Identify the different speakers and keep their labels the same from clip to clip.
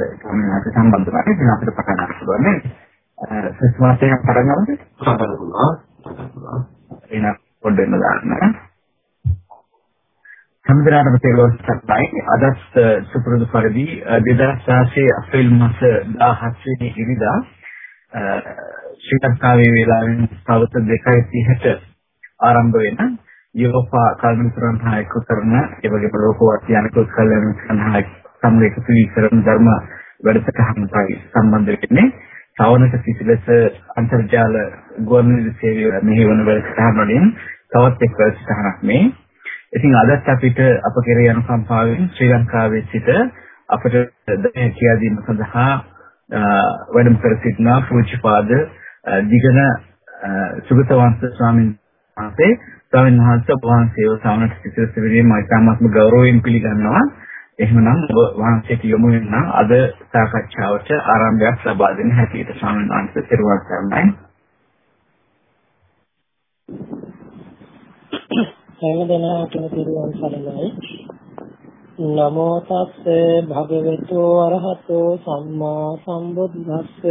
Speaker 1: අපි සම්බන්ධ වෙනවා ඉතින් අපිට පටන් ගන්න පුළුවන් නේ සස්මාතයක් පටන් ගන්නද
Speaker 2: පටන් ගන්නවා
Speaker 1: එහෙනම් පොඩ්ඩක් දාන්න හැමදාම තේරුම් ගන්නයි අදත් සුපුරුදු පරිදි 2016 අප්‍රේල් මාස 17 වෙනි ඉරිදා ශ්‍රී ලංකාවේ වේලාවෙන් සවස් 2:30ට ආරම්භ වෙන යුරෝපා කල්පන සරණායක කරන ඒ වගේම ලෝකවත් යනකොත් කල්යන සරණායක සම්ලේඛ පිළිසරණ ධර්ම වැඩසටහනටයි සම්බන්ධ වෙන්නේ. සාවනක සිසිලස අන්තර්ජාල ගුවන්විදුලි සේවය මෙහෙවන වැඩසටහන වලින් තවත් එක් වැඩසටහනක් මේ. ඉතින් අදත් අපිට අප කෙරේ යන සම්පාවෙන් ශ්‍රී ලංකාවේ සිට අපට දැන කියා දීම සඳහා වැඩම කර සිටින පූජ්‍යපාද දිගන සුගතවංශ ස්වාමීන් වහන්සේ ස්වාමීන් වහන්සේ ඔබ වහන්සේව සාමනට සිසිලස විදිහේ මම ඉතාමත්ම ගෞරවයෙන් පිළිගන්නවා. එහෙමනම් ඔබ වහන්සේට යොමු වෙන අද සාකච්ඡාවට ආරම්භයක් ලබා දෙන හැටියට ස්වාමීන් වහන්සේ පෙරවන් කරන්නයි.
Speaker 3: හැම දිනකටම පිරුවන් සරණයි. නමෝ තස්ස භගවතු අරහතෝ සම්මා සම්බුද්දස්ස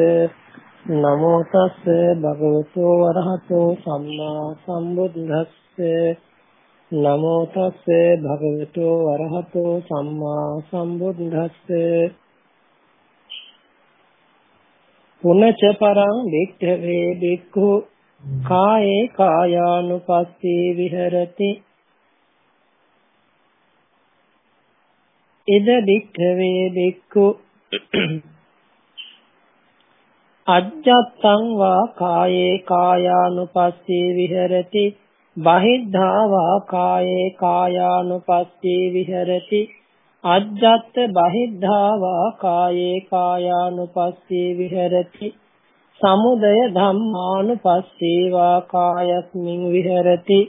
Speaker 3: නමෝ තස්ස භගවතු අරහතෝ සම්මා සම්බුද්දස්ස නමෝ තස්සේ භගවතු වරහතෝ සම්මා සම්බුද්දස්ස. පුනච පරං වික්ඛවේ බික්ඛු කායේ කායානුපස්සී විහෙරති. ඉද වික්ඛවේ බික්ඛු අජ්ජත්තං වා කායේ කායානුපස්සී විහෙරති. බහිද්ධාවා කායේ කායානුපස්සී විහෙරති. අජ්ජත් බහිද්ධාවා කායේ කායානුපස්සී විහෙරති. සමුදය ධම්මානුපස්සීවා කායස්මින් විහෙරති.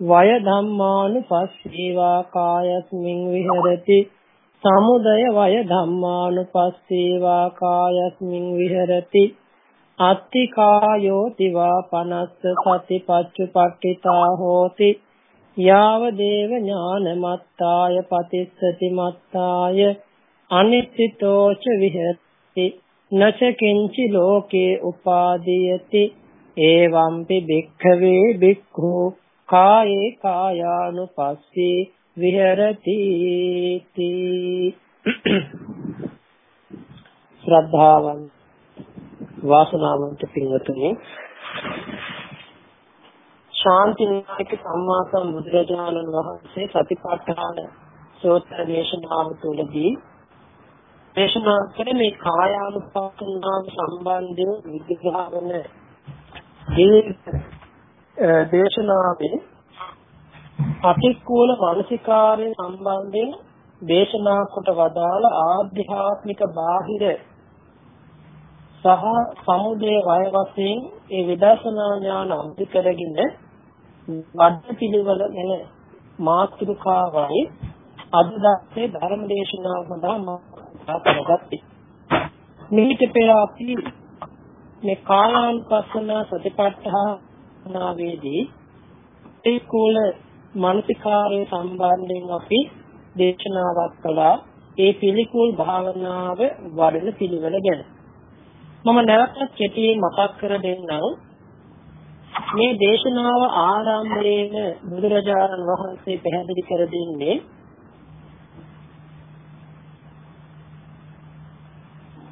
Speaker 3: වය ධම්මානුපස්සීවා කායස්මින් විහෙරති. සමුදය වය ධම්මානුපස්සීවා කායස්මින් විහෙරති. අත්තිකායෝ තිවා පනස්ස සතිපච්චුපට්ඨිතා හෝති. යාව දේව ඥානමත්තාය පතිස්සති මත්තාය අනිත්‍තිතෝච විහෙති නච කිංචි ලෝකේ උපාදීයති. එවම්පි භික්ඛවේ භික්ඛු කායේ කායානුපස්සී විහෙරති ශ්‍රද්ධාවන්ත වාසනාවන්ත පින්වතුනි. ශාන්ති නායක සම්මා සම්බුදුරජාණන් වහන්සේ සතිපට්ඨාන සූත්‍ර දේශනාව තුළදී දේශනා කළ මේ කායානුපස්සනාව සම්බන්ධව විග්‍රහ වන දේශනාවේ අතිකූල මානසිකාරය සම්බන්ධයෙන් දේශනා කොට වදාළ ආධ්‍යාත්මික බාහිර සහ සමුදේ වය වශයෙන් ඒ විදර්ශනා ඥාන අධි කරගෙන වඩ පිළිවෙල ගැන මාතෘකාවයි අද දැක්කේ ධර්ම දේශනාව සඳහා මා කරගත්තේ. මේක පෙර අපි මේ කාලානුපස්සන සතිපට්ඨානාවේදී ඒ කුල මානසිකාරයේ සම්බන්ධයෙන් අපි දේශනාවක් කළා ඒ පිළිකුල් භාවනාව වඩන පිළිවෙල ගැන. මම නැවතත් කෙටියෙන් මතක් කර දෙන්නම් මේ දේශනාව ආරම්භයේම බුදුරජාණන් වහන්සේ පැහැදිලි කර දෙන්නේ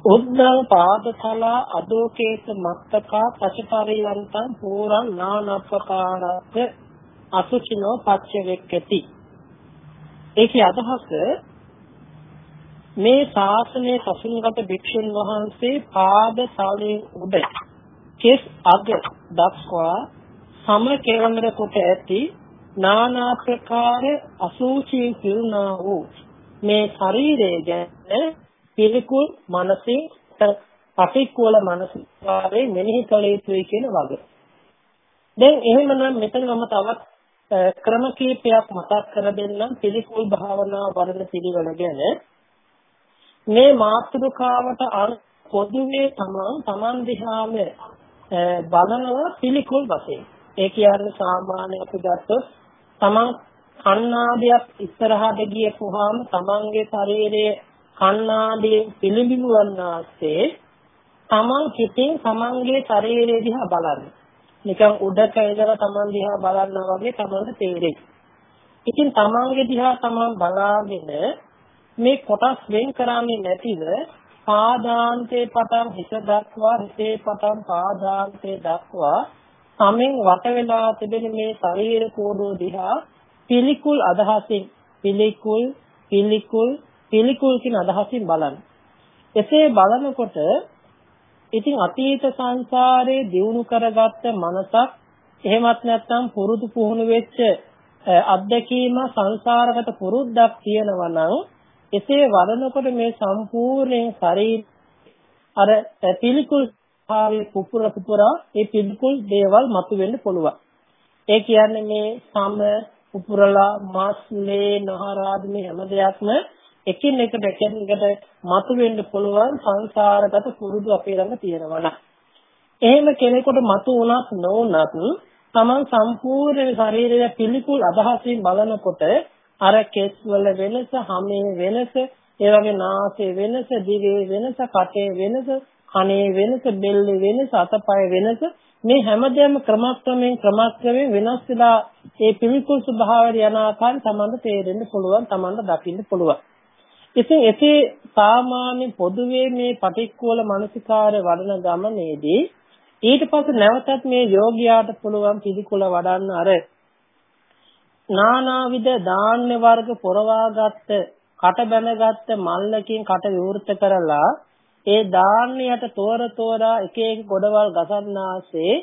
Speaker 3: උද්දං පාදතලා අදෝකේත මත්තකා පචපරියන්තං පූරං නානප්පකාරත් අසුචිනෝ පච්ච වෙක්කති ඒකේ අදහස මේ ශාසනයේ සසුන්ගත භික්ෂුන් වහන්සේ පාද තලයේ උඩ කෙස් අග දක්වා සම කෙරඳර කොට ඇති නානා ප්‍රකාර අසූචි පිරුණා වූ මේ ශරීරය ගැන පිළිකුල් මනසින් පටික්කුල මනසිකාරේ මෙනෙහි කළ යුතුයි කියන වගේ. දැන් එහෙමනම් මෙතන මම තවත් ක්‍රම කීපයක් මතක් කර දෙන්නම් පිළිකුල් භාවනා වර්ධන පිළිවෙල ගැන. මේ මාතෘකාවට අර පොදුවේ තමන් තමන් දිහාම බලනවා පිළිකුල් වශයෙන්. ඒ කියන්නේ සාමාන්‍ය අපි ගත්තොත් තමන් කණ්ණාඩියක් ඉස්සරහට ගියපුවාම තමන්ගේ ශරීරයේ කණ්ණාඩියෙන් පිළිඹු වන්නාසේ තමන් හිතින් තමන්ගේ ශරීරය දිහා බලන්න. නිකන් උඩක ඉඳලා තමන් දිහා බලනවා වගේ තමන්ට තේරෙයි. ඉතින් තමන්ගේ දිහා තමන් බලාගෙන මේ කොටස් වෙන් කරන්නේ නැතිව පාදාන්තේ පටන් හිත දක්වා හිතේ පටන් පාදාන්තේ දක්වා සමෙන් වට වෙලා තිබෙන මේ ශරීර කෝඩුව දිහා පිළිකුල් අදහසින් පිළිකුල් පිළිකුල් පිළිකුල් කියන අදහසින් බලන්න. එසේ බලනකොට ඉතින් අතීත සංසාරේ දියුණු කරගත්ත මනසක් එහෙමත් නැත්නම් පුරුදු පුහුණු වෙච්ච අත්දැකීම සංසාරගත පුරුද්දක් තියෙනවා නම් එසේ වඩනකොට මේ සම්පූර්ණයෙන් ශරීර අර පිළිකුල් භාවයේ පුපුර පුපුරා ඒ පිළිකුල් දේවල් මතුවෙන්න පුළුවන්. ඒ කියන්නේ මේ සම පුපුරලා මාස්ලේ නහරාද මේ හැම දෙයක්ම එකින් එකට එකින් එකට මතුවෙන්න පුළුවන් සංසාරගත පුරුදු අපේ ළඟ තියෙනවා නම් එහෙම කෙනෙකුට මතු වුණත් නොවුණත් තමන් සම්පූර්ණ ශරීරය පිළිකුල් අදහසින් බලනකොට අර කෙස් වල වෙනස, හමේ වෙනස, ඒ වගේ නාසයේ වෙනස, දිවේ වෙනස, කටේ වෙනස, කනේ වෙනස, බෙල්ලේ වෙනස, අතපය වෙනස මේ හැමදේම ක්‍රමක්‍රමයෙන් ක්‍රමක්‍රමයෙන් වෙනස් වෙලා ඒ පිළිකුල් ස්වභාවය යන ආකාරය තමන්ට තේරෙන්න පුළුවන්, තමන්ට දකින්න පුළුවන්. ඉතින් එසේ සාමාන්‍ය පොදුවේ මේ පටික්කුල මානසිකාරය වඩන ගමනේදී ඊට පස්සේ නැවතත් මේ යෝගියාට පුළුවන් පිළිකුල වඩන්න අර නානාවිද ධාන්‍ය වර්ග පොරවාගත්ත කට බැනගත්ත මල්ලකින් කට විවෘත කරලා ඒ ධාන්‍යයට තෝර තෝරා එක එක ගොඩවල් ගසන්නාසේ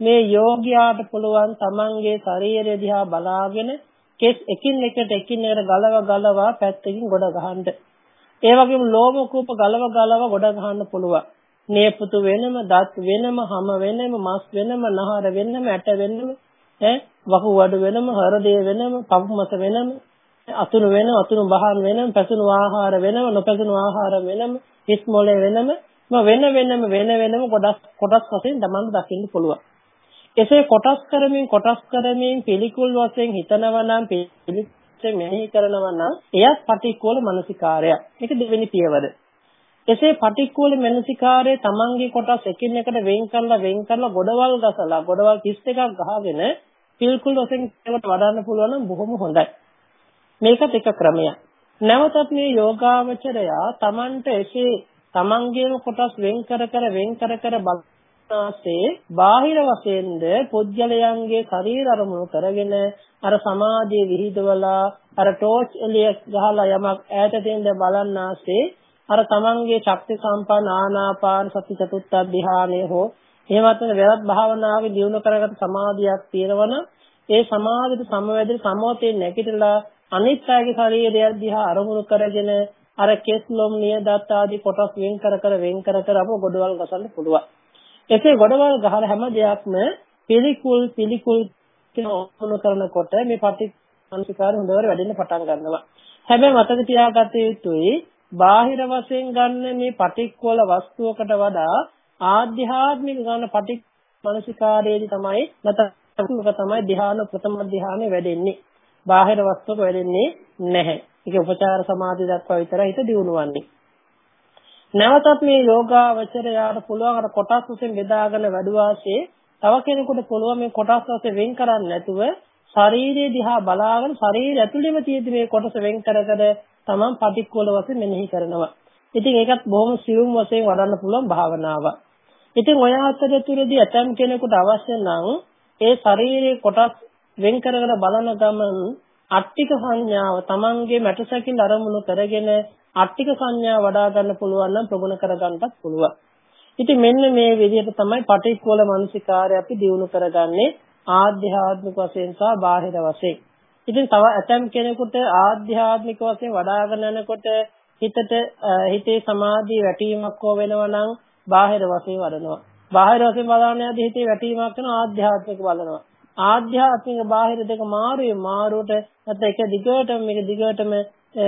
Speaker 3: මේ යෝගියාට පුළුවන් තමන්ගේ ශරීරය දිහා බලාගෙන කෙස් එකින් එකට එකින් එකට ගලව ගලවා පැත්තකින් ගොඩ ගහන්න. ඒ වගේම ලෝම කූප ගලව ගලව ගොඩ ගහන්න පුළුවන්. නේපුතු වෙනම, දත් වෙනම, හම වෙනම, මස් වෙනම, නහර වෙනම, ඇට වෙනම, ඈ වකුගඩු වෙනම, හෘදය වෙනම, පපුමස වෙනම, අතුරු වෙනම, අතුරු බහන් වෙනම, පැසුණු ආහාර වෙනම, නොපැසුණු ආහාර වෙනම, හිස් මොලේ වෙනම, වෙන වෙනම වෙන වෙනම කොටස් කොටස් වශයෙන් තමන්ට දකින්න පුළුවන්. එසේ කොටස් කරමින් කොටස් කරමින් පිළිකුල් වශයෙන් හිතනවා නම් පිළිකුල් මෙනෙහි කරනවා නම් එයත් පටික්කුල මනසිකාරයක්. මේක දෙවෙනි පියවර. එසේ පටික්කුල මනසිකාරයේ තමන්ගේ කොටස් එකින් එකට වෙන් කරලා වෙන් කරලා ගොඩවල් ගසලා ගොඩවල් 31ක් ගහගෙන පිළිකුල් වශයෙන් ඒකට වඩන්න පුළුවන් නම් බොහොම හොඳයි. මේකත් එක ක්‍රමයක්. නැවතත් මේ යෝගාවචරයා තමන්ට එසේ තමන්ගේම කොටස් වෙන් කර කර වෙන් කර කර බල නාසේ බාහිර වශයෙන්ද පුද්ගලයන්ගේ ශරීර අරමුණු කරගෙන අර සමාධිය විහිදවලා අර ටෝච් එළිය ගහලා යමක් ඈත දෙන්න බලන්නාසේ අර තමන්ගේ ශක්ති සම්පන්න ආනාපාන සති චතුත්ථ ධානය හෝ එහෙමත් වෙනත් භාවනාවේ දියුණු කරගත් සමාධියක් තියෙනවනම් ඒ සමාධියට සමවැදෙන සමෝතේ නැගිටලා අනිත් අයගේ ශරීරය දිහා අරමුණු කරගෙන අර කෙස් ලොම් නියදත් ආදී කොටස් වෙන් කර කර වෙන් කර කර අප ගොඩවල් ගසන්න පුළුවන්. එසේ ගොඩවල් ගහන හැම දෙයක්ම පිළිකුල් පිළිකුල් කියන ඕන කරනකොට මේ පටිච්චසමුප්පාද හොඳට වැඩෙන්න පටන් ගන්නවා. හැබැයි මතක තියාගත යුතුයි බාහිර වශයෙන් ගන්න මේ පටික්කුල වස්තුවකට වඩා ආධ්‍යාත්මික ගන්න පටික් මානසිකාරයේදී තමයි නැත්නම් තමයි ධ්‍යාන ප්‍රථම ධ්‍යානෙ වැඩෙන්නේ. බාහිර වස්තුවක වැඩෙන්නේ නැහැ. ඒක උපචාර සමාධිය දක්වා විතරයි හිත දියුණුවන්නේ. නැවතත් මේ යෝගාවචරයාට පුළුවන් අර කොටස් වශයෙන් බෙදාගෙන වැඩුවාසේ තව කෙනෙකුට පුළුවන් මේ කොටස් වශයෙන් වෙන් කරන්නේ නැතුව ශරීරයේ දිහා බලාගෙන ශරීරය ඇතුළෙම තියෙදි මේ කොටස වෙන් කර කර තමන් පටික්කුල වශයෙන් මෙනෙහි කරනවා. ඉතින් ඒකත් බොහොම සියුම් වශයෙන් වඩන්න පුළුවන් භාවනාවක්. ඉතින් ඔය අතරතුරදී ඇතම් කෙනෙකුට අවශ්‍ය නම් ඒ ශරීරයේ කොටස් වෙන් කරගෙන බලන ගමන් අට්ටික සංඥාව තමන්ගේ මැටසකින් අරමුණු කරගෙන අට්ටික සංඥා වඩා ගන්න පුළුවන් නම් ප්‍රගුණ කර ගන්නත් පුළුවන්. ඉතින් මෙන්න මේ විදිහට තමයි පටික්කුල මානසිකාරය අපි දියුණු කරගන්නේ ආධ්‍යාත්මික වශයෙන් සහ බාහිර වශයෙන්. ඉතින් තව ඇතම් කෙනෙකුට ආධ්‍යාත්මික වශයෙන් වඩාගෙන යනකොට හිතට හිතේ සමාධිය වැටීමක් හෝ වෙනවා නම් බාහිර වශයෙන් වඩනවා. බාහිර වශයෙන් බලන යද්දී හිතේ වැටීමක් වෙන ආධ්‍යාත්මික බලනවා. ආධ්‍යාත්මික බාහිර දෙක මාරුවේ මාරුවට නැත්නම් එක දිගටම මේක දිගටම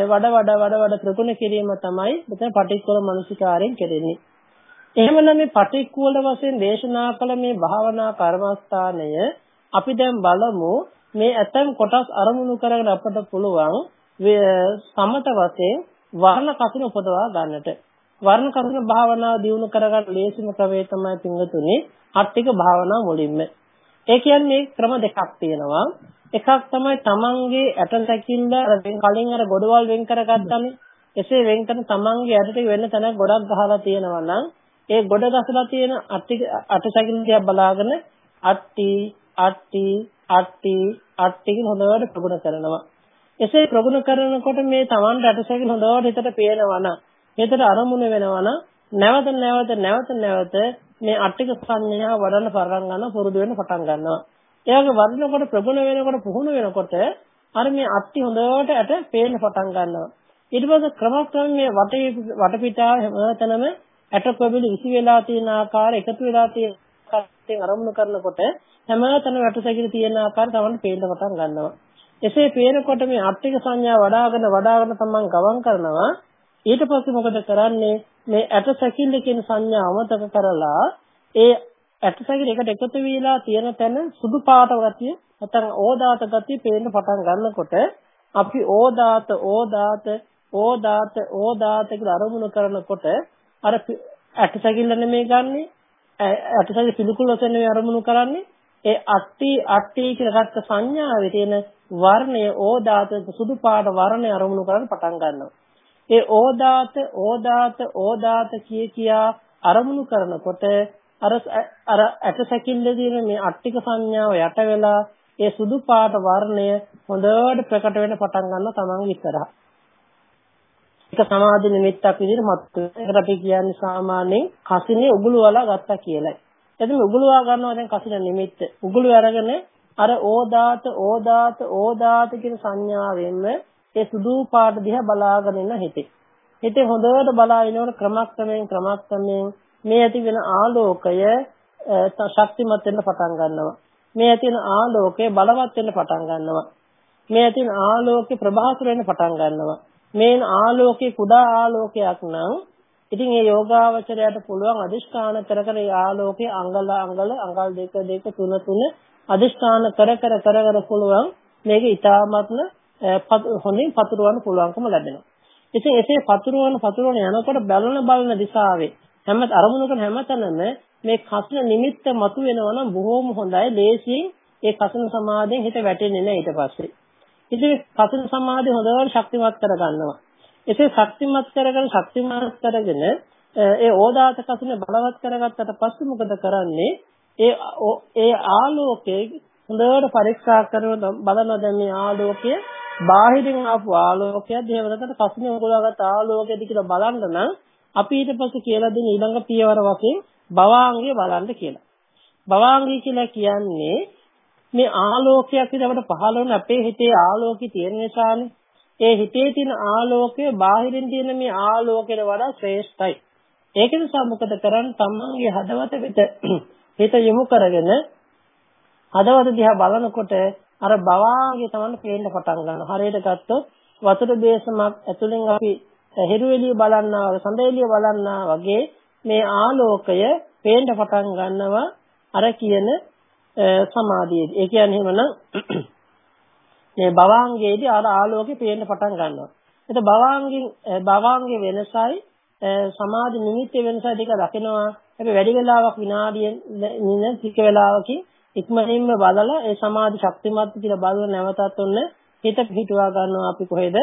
Speaker 3: වඩ වඩ වඩ වඩ ප්‍රගුණ කිරීම තමයි මෙතන පටික්කුල මනසිකාරයෙන් කෙරෙන්නේ. එහෙමනම් මේ පටික්කුල වශයෙන් දේශනා කළ මේ භාවනා කර්මස්ථානය අපි දැන් බලමු මේ ඇතම් කොටස් අරමුණු කරගෙන අපට පුළුවන් සමත වශයෙන් වර්ණ කසින උපදවා ගන්නට. වර්ණ කසින භාවනාව දියුණු කරගන්න ලේසිම ක්‍රමය තමයි පින්වතුනි අට්ටික භාවනාව මුලින්ම. ඒ කියන්නේ ක්‍රම දෙකක් තියෙනවා. එකක් තමයි තමන්ගේ ඇට සැකිල්ල කලින් අර ගොඩවල් වෙන් කරගත්තානේ. එසේ වෙන් කරන තමන්ගේ ඇටට වෙන තැනක් ගොඩක් ගහලා තියෙනවා නම් ඒ ගොඩ ගසලා තියෙන අට්ටි අට සැකිල්ල දිහා බලාගෙන අට්ටි අට්ටි අට්ටි අට්ටි කියන හොඳට ප්‍රගුණ කරනවා. එසේ ප්‍රගුණ කරනකොට මේ Taman රටසැකිලි හොඳට හිතට පේනවා නම් හිතට අරමුණ වෙනවා නම් නැවත නැවත නැවත නැවත මේ අට්ටික සංඥා වඩන්න පටන් ගන්නවා පුරුදු වෙන්න පටන් ගන්නවා. ඒ වගේ වඩනකොට ප්‍රගුණ වෙනකොට පුහුණු වෙනකොට අර මේ අට්ටි හොඳට ඇට පේන්න පටන් ගන්නවා. ඊට පස්සේ ක්‍රමක්‍රමයෙන් මේ වටේ වටපිටාව හැමතැනම ඇට කොබිලි විසි වෙලා තියෙන ආකාර එකතු වෙලා තියෙන ආකාරයෙන් අරමුණු කරනකොට හැමතැනම වැටසැකිලි තියෙන ආකාරය තමයි පේන්න පටන් ගන්නවා. එසේ පේනකොට මේ අට්ටික සංඥා වඩාගෙන වඩාගෙන තමන් ගමන් කරනවා ඊට පස්සේ මොකද කරන්නේ? මේ ඇට සැකිල්ල කියන සංඥා අමතක කරලා ඒ ඇට සැකිල්ල එකට එකතු වෙලා තියෙන තැන සුදු පාට ගතිය නැත්නම් ඕදාත ගතිය පේන්න පටන් ගන්නකොට අපි ඕදාත ඕදාත ඕදාත ඕදාත කියලා අරමුණු කරනකොට අර ඇට සැකිල්ල නෙමෙයි ගන්නෙ. ඇට සැකිල්ල පිළිකුල් වශයෙන් අරමුණු කරන්නේ. ඒ අට්ටි අට්ටි කියලා ගත්ත සංඥාවේ තියෙන වර්ණය ඕදාත සුදු පාට වර්ණය අරමුණු කරන් පටන් ගන්නවා. ඒ ඕදාත ඕදාත ඕදාත කිය කියා අරමුණු කරනකොට අර අර ඇටසැකිල්ලේ තියෙන මේ අට්ටික සංඥාව යට වෙලා ඒ සුදු පාට වර්ණය හොඳට ප්‍රකට වෙන්න පටන් ගන්නවා තමන් ඉස්සරහා. ඒක සමාධි නිමිත්තක් විදිහට මත් ඒකට අපි කියන්නේ සාමාන්‍යයෙන් කසිනේ උගුළු වල ගත්තා කියලයි. එතන උගුලවා ගන්නවා දැන් කසින නිමිත්ත. උගුළු අරගෙන අර ඕදාත ඕදාත ඕදාත කියන සංඥාවෙන්ම ඒ සුදු පාට දිහා බලාගෙන ඉන්න හිතේ. හිතේ හොඳට බලා ඉනකොට ක්‍රමක්‍රමයෙන් ක්‍රමක්‍රමයෙන් මේ ඇති වෙන ආලෝකය ශක්තිමත් වෙන්න පටන් ගන්නවා. මේ ඇති වෙන ආලෝකය බලවත් වෙන්න පටන් ගන්නවා. මේ ඇති වෙන ආලෝකය ප්‍රභාසර වෙන්න පටන් ගන්නවා. මේ ආලෝකේ කුඩා ආලෝකයක් නම් ඉතින් මේ යෝගාවචරයට පුළුවන් අදිෂ්ඨාන කර කර ආලෝකයේ අංගල අංගල අංගල් දෙක දෙක තුන තුන අදිෂ්ඨාන කර කර කර කර පුළුවන් මේක ඊටාත්ම හොඳින් පතුරවන්න පුළුවන්කම ලැබෙනවා. ඉතින් එසේ පතුරවන පතුරවන යනකොට බලන බලන දිශාවේ හැම අරමුණු කරන හැමතැනම මේ කසින නිමිත්ත මතුවෙනවා නම් බොහොම හොඳයි. ලේසියෙන් ඒ කසින සමාධියෙන් හිත වැටෙන්නේ නැහැ ඊට පස්සේ. ඉතින් කසින සමාධිය හොඳට ශක්තිමත් කරගන්නවා. එසේ ශක්තිමත් කරගෙන ශක්තිමත් කරගෙන ඒ ඕදාත කසින බලවත් කරගත්තට පස්සේ මොකද කරන්නේ? ඒ ඒ ආලෝකයේ හොඳට පරීක්ෂා කරන බලන දැන් මේ ආලෝකය බාහිරින් ආපු ආලෝකයක් දේවදත්තට කසින උගලගත් ආලෝකයද කියලා බලන්න නම් අපි ඊට පස්සේ කියලා දෙන ඊළඟ පියවර වශයෙන් භවාංගය බලන්න කියලා. භවාංගය කියලා කියන්නේ මේ ආලෝකයක් විදිහට පහළ වෙන අපේ හිතේ ආලෝකي තියෙන නිසානේ. ඒ හිතේ තියෙන ආලෝකය බාහිරින් තියෙන මේ ආලෝකයට වඩා ශ්‍රේෂ්ඨයි. ඒක නිසා මොකද කරන්නේ? තමන්ගේ හදවත වෙත හිත යොමු කරගෙන හදවත දිහා බලනකොට අර බවාගේ තමයි පේන්න පටන් ගන්නවා. හරියට ගත්තොත් වතුර බේසමක් ඇතුලෙන් අපි හෙරු එළිය බලන්නා වගේ සඳ එළිය බලන්නා වගේ මේ ආලෝකය පේන්න පටන් ගන්නවා අර කියන සමාධියේදී. ඒ කියන්නේ එහෙමනම් මේ භවාංගයේදී අර ආලෝකය පේන්න පටන් ගන්නවා. එතකොට භවාංගෙන් භවාංගේ වෙනසයි සමාධි නිමිත්තේ වෙනසයි දෙක දකිනවා. අපි වැඩි වෙලාවක් විනාඩියෙන් නින ටික වෙලාවකින් ඉක්මනින්ම බලලා ඒ සමාධි ශක්තිමත් කියලා බලන නැවතත් ඔන්න හිත පිටුවා ගන්නවා අපි කොහෙද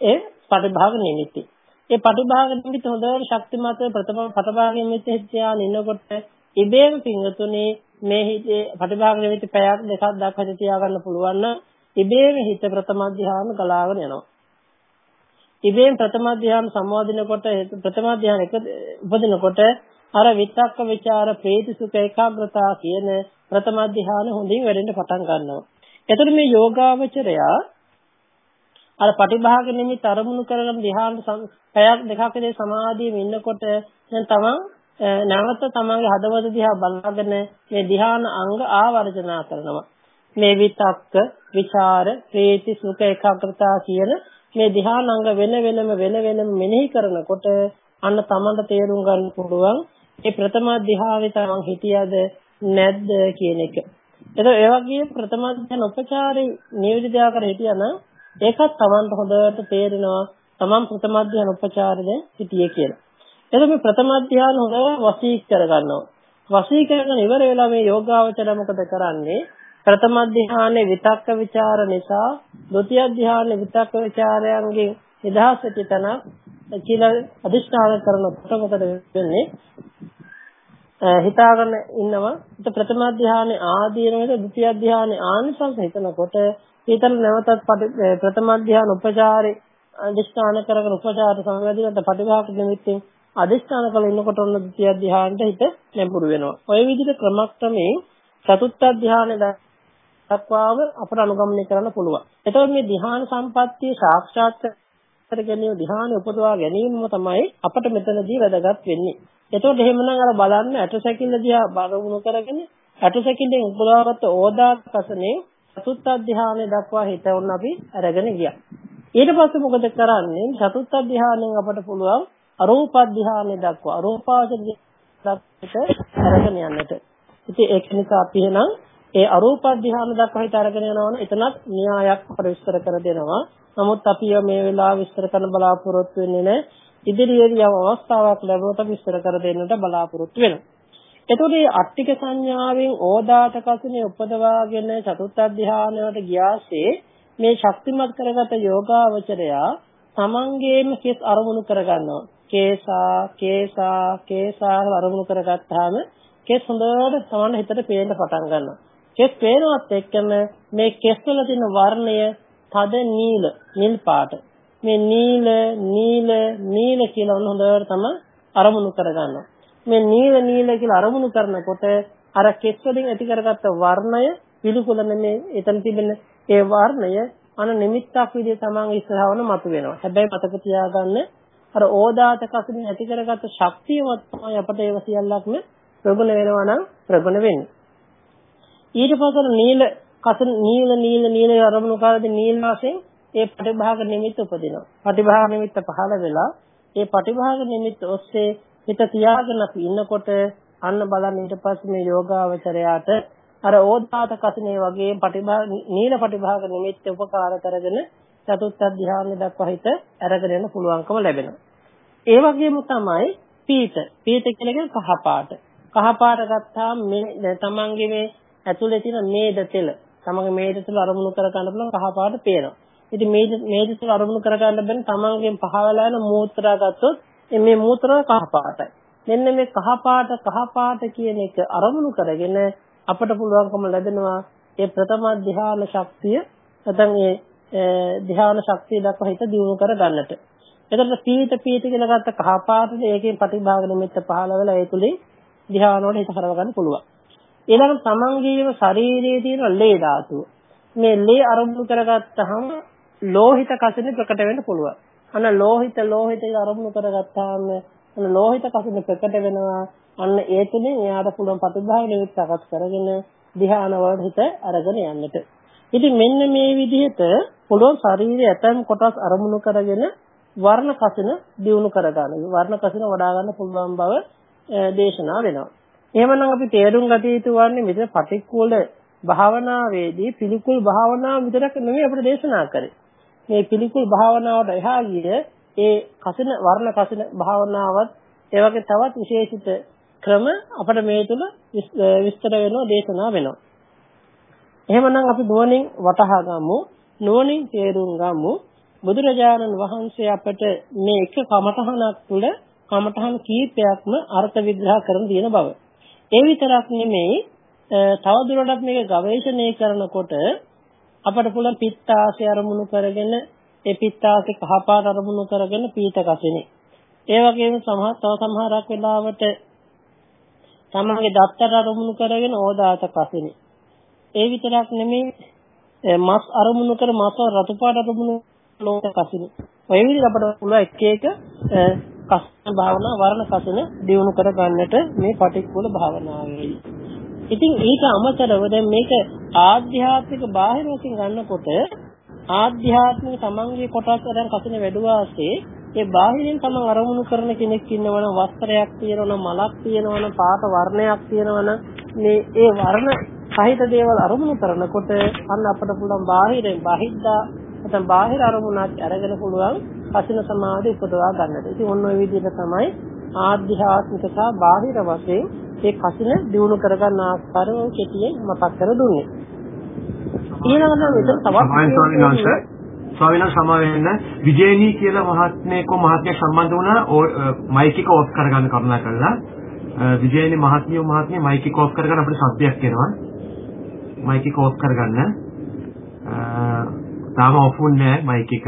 Speaker 3: ඒ පටිභාග නිමිති. ඒ පටිභාග නිමිති හොඳට ශක්තිමත් ප්‍රථම පටිභාග නිමිති හිතියා නිනකොට ඉබේම පිංගතුනේ මේ හිතේ පටිභාග නිමිති පැයක් දෙකක් දක්වා තියා ගන්න පුළුවන් නම් ඉබේම හිත ප්‍රථම ධ්‍යාන ගලාගෙන යනවා. ඉබේම ප්‍රථම ධ්‍යාන සම්වාදිනකොට ප්‍රථම ධ්‍යාන එක උපදිනකොට අර විතක්ක ਵਿਚාර ප්‍රේතිසුඛ ඒකාග්‍රතාව කියන ප්‍රථම ධ්‍යාන හොඳින් වැඩෙන්න පටන් ගන්නවා. එතකොට මේ යෝගාවචරයා අර පටිභාග නිමිති අරමුණු කරගෙන ධ්‍යාන පැයක් දෙකක් ඉඳන් සමාධියෙන් ඉන්නකොට දැන් තමන් නැවත තමන්ගේ හදවත දිහා බලාගෙන මේ ධ්‍යාන අංග ආවර්ජනා කරනවා. මේ විතක්ක, ਵਿਚාර, ප්‍රීති, සුඛ, ඒකාග්‍රතාව කියන මේ ධ්‍යාන අංග වෙන වෙනම වෙන වෙනම මෙනෙහි කරනකොට අන්න තමන්ට තේරුම් ගන්න පුළුවන් ඒ ප්‍රථම අධ්‍යාවේ තමන් හිටියද නැද්ද කියන එක. එතකොට ඒ වගේ ප්‍රථම අධ්‍යාන උපචාරේ නියෝජිත ආකාරයට හිටියනම් ඒකත් තමන්ට හොඳට තේරෙනවා තමන් ප්‍රථම අධ්‍යාන උපචාරද හිටියේ කියලා. එතකොට මේ ප්‍රථම අධ්‍යාන හොඳ වශී කරගන්නවා. වශී කරගෙන ඉවර වෙලා මේ යෝගාවචර මොකද කරන්නේ? ප්‍රථම අධ්‍යානයේ විතක්ක ਵਿਚාර නිසා ဒုတိ ය අධ්‍යානයේ විතක්ක ਵਿਚාරයන්ගෙන් නිදහස් වෙතනක් කියලා අදිෂ්ඨාන කරනකොට මොකද වෙන්නේ? හිතාගෙන ඉන්නවා. ඒත් ප්‍රථම ධ්‍යානයේ ආදීනවද ဒုတိ ය ධ්‍යානයේ ආනිසංස හිතනකොට ඊතර නැවතත් ප්‍රථම ධ්‍යාන උපචාරේ අදිෂ්ඨාන කරගෙන උපචාර සංවැදීනට ප්‍රතිභාක නිමිත්තෙන් අදිෂ්ඨාන කරලා ඉන්නකොට ඔන්න ဒုတိ ය ධ්‍යානට හිත නැඹුරු වෙනවා. ඔය විදිහට ක්‍රමක්‍රමයෙන් චතුත්ථ ධ්‍යානෙ දක්වාම අපට අනුගමනය කරන්න පුළුවන්. එතකොට මේ ධ්‍යාන සම්පත්තිය සාක්ෂාත් කර ගැනීම ධ්‍යාන උපදවා ගැනීමම තමයි අපට මෙතනදී වැදගත් වෙන්නේ. එතකොට එහෙමනම් අර බලන්න ඇටසැකිල්ල දිහා බලමුණු කරගෙන ඇටසැකිල්ලෙන් උපදවාගත්ත ඕදාකසනේ චතුත්ථ ධ්‍යානෙ දක්වා හිතවන්න අපි අරගෙන ගියා. ඊට පස්සේ මොකද කරන්නේ? චතුත්ථ ධ්‍යානෙන් අපට පුළුවන් අරූප ධ්‍යානෙ දක්වා අරූපාවචර දක්වට අරගෙන යන්නට. ඉතින් ඒක නිසා අපි එහෙනම් ඒ අරූප ධ්‍යාන දක්වා හිත අරගෙන යනවනේ එතනත් න්‍යායක් අපට විස්තර කර දෙනවා. නමුත් අපි මේ වෙලාව විස්තර කරන්න බලාපොරොත්තු වෙන්නේ නැහැ. ඉදිරියේදී යම් අවස්ථාවක් ලැබුණොත් විස්තර කර දෙන්නට බලාපොරොත්තු වෙනවා. එතකොට මේ අට්ටික සංඥාවෙන් ඕදාත කසිනේ උපදවාගෙන චතුත්ථ ධානයට ගියාසේ මේ ශක්තිමත් කරගත යෝගාවචරයා තමන්ගේම කෙස් අරමුණු කරගන්නවා. කේසා කේසා කේසා අරමුණු කරගත්තාම කෙස් හොඳට තමන්ගේ හිතට පේන්න පටන් ගන්නවා. කෙස් පේනවත් එක්කම මේ කෙස් වල තියෙන වර්ණය තද නිල නිල් පාට. මේ නීල නීල නීල කියලා හොඳට තමයි අරමුණු කරගන්නවා. මේ නීල නීල කියලා අරමුණු කරනකොට අර කෙස් වලින් ඇති කරගත්ත වර්ණය පිළිකුල නෙමේ එතන තිබෙන ඒ වර්ණය අන නිමිත්තක් විදිහට තමන් ඉස්සරහවන මතුවෙනවා. හැබැයි මතක තියාගන්න අර ඕදාත කසින් ඇති කරගත්ත ශක්තියවත් තමයි අපට ඒව සියල්ලක්ම ප්‍රගුණ වෙනවා නම් ප්‍රගුණ වෙන්නේ. ඊට පස්සේ නීල කසින් නීල නීල නීල අරමුණු කරද්දී නීල වශයෙන් ඒ පටිභාග නිමිත්ත උපදිනවා. පටිභාග නිමිත්ත පහළ වෙලා ඒ පටිභාග නිමිත්ත ඔස්සේ හිත තියාගෙන අපි ඉන්නකොට අන්න බලන්න ඊට පස්සේ මේ යෝගාවචරයාට අර ඕදාත කසිනේ වගේ පටිභාග නීල පටිභාග නිමිත්ත උපකාර කරගෙන චතුත්ථ ධ්‍යානෙ දක්වා හිත අරගෙන යන්න පුළුවන්කම ලැබෙනවා. ඒ වගේම තමයි පීත. පීත කියන්නේ කහ පාට. කහ පාට ගත්තාම මේ තමන්ගේ මේ ඇතුලේ තියෙන මේද තෙල තමන්ගේ මේද තෙල අරමුණු කර ගන්න පුළුවන් කහ පාට පේනවා. ඉතින් මේ මේ දෙක අරමුණු කරගන්න බැරි තමන්ගෙන් පහවලා යන මූත්‍රා ගත්තොත් මේ මූත්‍රා කහ පාටයි. මෙන්න මේ කහ පාට කහ පාට කියන එක අරමුණු කරගෙන අපට පුළුවන්කම ලැබෙනවා ඒ ප්‍රථම ධ්‍යාන ශක්තිය නැත්නම් ඒ ධ්‍යාන ශක්තිය දක්වා හිත දියුණු කර ගන්නට. එතකොට පීත පීත කියලා ගත්ත කහ පාටනේ ඒකෙන් ප්‍රතිභාග නිමිත්ත පහළ වෙලා ඒ තුලින් ධ්‍යාන වල හිත හරව ගන්න පුළුවන්. ඊළඟ තමන්ගේම ශරීරයේ තියෙන ලේ ධාතුව. මේ ලේ අරමුණු කරගත්තහම ලෝහිත කසින ප්‍රකට වෙන්න පුළුවන්. අන්න ලෝහිත ලෝහිත අරමුණු කරගත්තාම අන්න ලෝහිත කසින ප්‍රකට වෙනවා. අන්න ඒ තුලින් එයාට පුළුවන් ප්‍රතිභාව නිමිත් සකස් කරගෙන ධ්‍යාන වලට හිත අරගෙන යන්නට. ඉතින් මෙන්න මේ විදිහට පුළුවන් ශරීරයේ ඇතම් කොටස් අරමුණු කරගෙන වර්ණ කසින දියුණු කරගන්න. වර්ණ කසින වඩා ගන්න පුළුවන් බව දේශනා වෙනවා. එහෙමනම් අපි තේරුම් ගත යුතු වන්නේ මෙතන පටික්කුල භාවනාවේදී පිළිකුල් භාවනාව විතරක් නෙමෙයි අපිට දේශනා කරේ. මේ පිළිකුල් භාවනාවට එහා ගිය ඒ කසින වර්ණ කසින භාවනාවත් ඒ වගේ තවත් විශේෂිත ක්‍රම අපිට මේ තුල විස්තර වෙනවා දේශනා වෙනවා. එහෙමනම් අපි නුවණින් වටහා ගමු නුවණින් තේරුම් ගමු බුදුරජාණන් වහන්සේ අපට මේ එක කමඨහනක් තුළ කමඨහන් කීපයක්ම අර්ථ විග්‍රහ කරන දින බව. ඒ විතරක් නෙමෙයි තවදුරටත් මේක ගවේෂණය කරනකොට අපට පුළුවන් පිත්තාශය අරමුණු කරගෙන ඒ පිත්තාශය කහපාට අරමුණු කරගෙන පීත කසිනේ. ඒ වගේම සමහර තව සමහරක් වෙලාවට තමන්ගේ දත්තට අරමුණු කරගෙන ඕදාත කසිනේ. ඒ විතරක් නෙමෙයි මස් අරමුණු කර මස් රතු පාට අරමුණු ලෝක කසිනේ. ඔය විදිහට අපට පුළුවන් එක එක කස්න භාවනා වර්ණ කසින දියුණු කර ගන්නට මේ පටික්කුල භාවනාවේදී. ඉතින් ඊට අමතරව දැන් මේක ආධ්‍යාත්මික බාහිර වශයෙන් ගන්නකොට ආධ්‍යාත්මික තමන්ගේ කොටස් දැන් කසින වැඩුවාසේ ඒ බාහිරින් තමන් අරමුණු කරන කෙනෙක් ඉන්නවනම් වස්ත්‍රයක් තියෙනවනම් මලක් තියෙනවනම් පාට වර්ණයක් තියෙනවනම් මේ ඒ වර්ණ සහිත දේවල් අරමුණු කරනකොට අන්න අපට පුළුවන් බාහිරෙන් බාහිද්දා නැත්නම් බාහිර අරමුණක් අරගෙන පුළුවන් කසින සමාධිය උපදවා ගන්නට. ඉතින් ඔන්න ඔය විදිහට තමයි ආධ්‍යාත්මික සහ බාහිර වශයෙන් ඒ කසින දිනු කරගන්න ආකාරය කෙටියෙන් මතක් කර දුන්නේ. ඊළඟට මෙතන තවත්
Speaker 2: ස්වාමීන් සමා වෙන්න විජේනී කියලා මහත්මයෙකෝ මහත්මයෙක් සම්බන්ධ වුණා මයික් එක ඕෆ් කරගන්න කරුණා කළා. විජේනී මහත්මිය මහත්මිය මයික් එක ඕෆ් කරගන්න අපිට සද්දයක් එනවා. මයික් එක ඕෆ් කරගන්න. තාම ඕෆ් වුණේ නැහැ මයික් එක.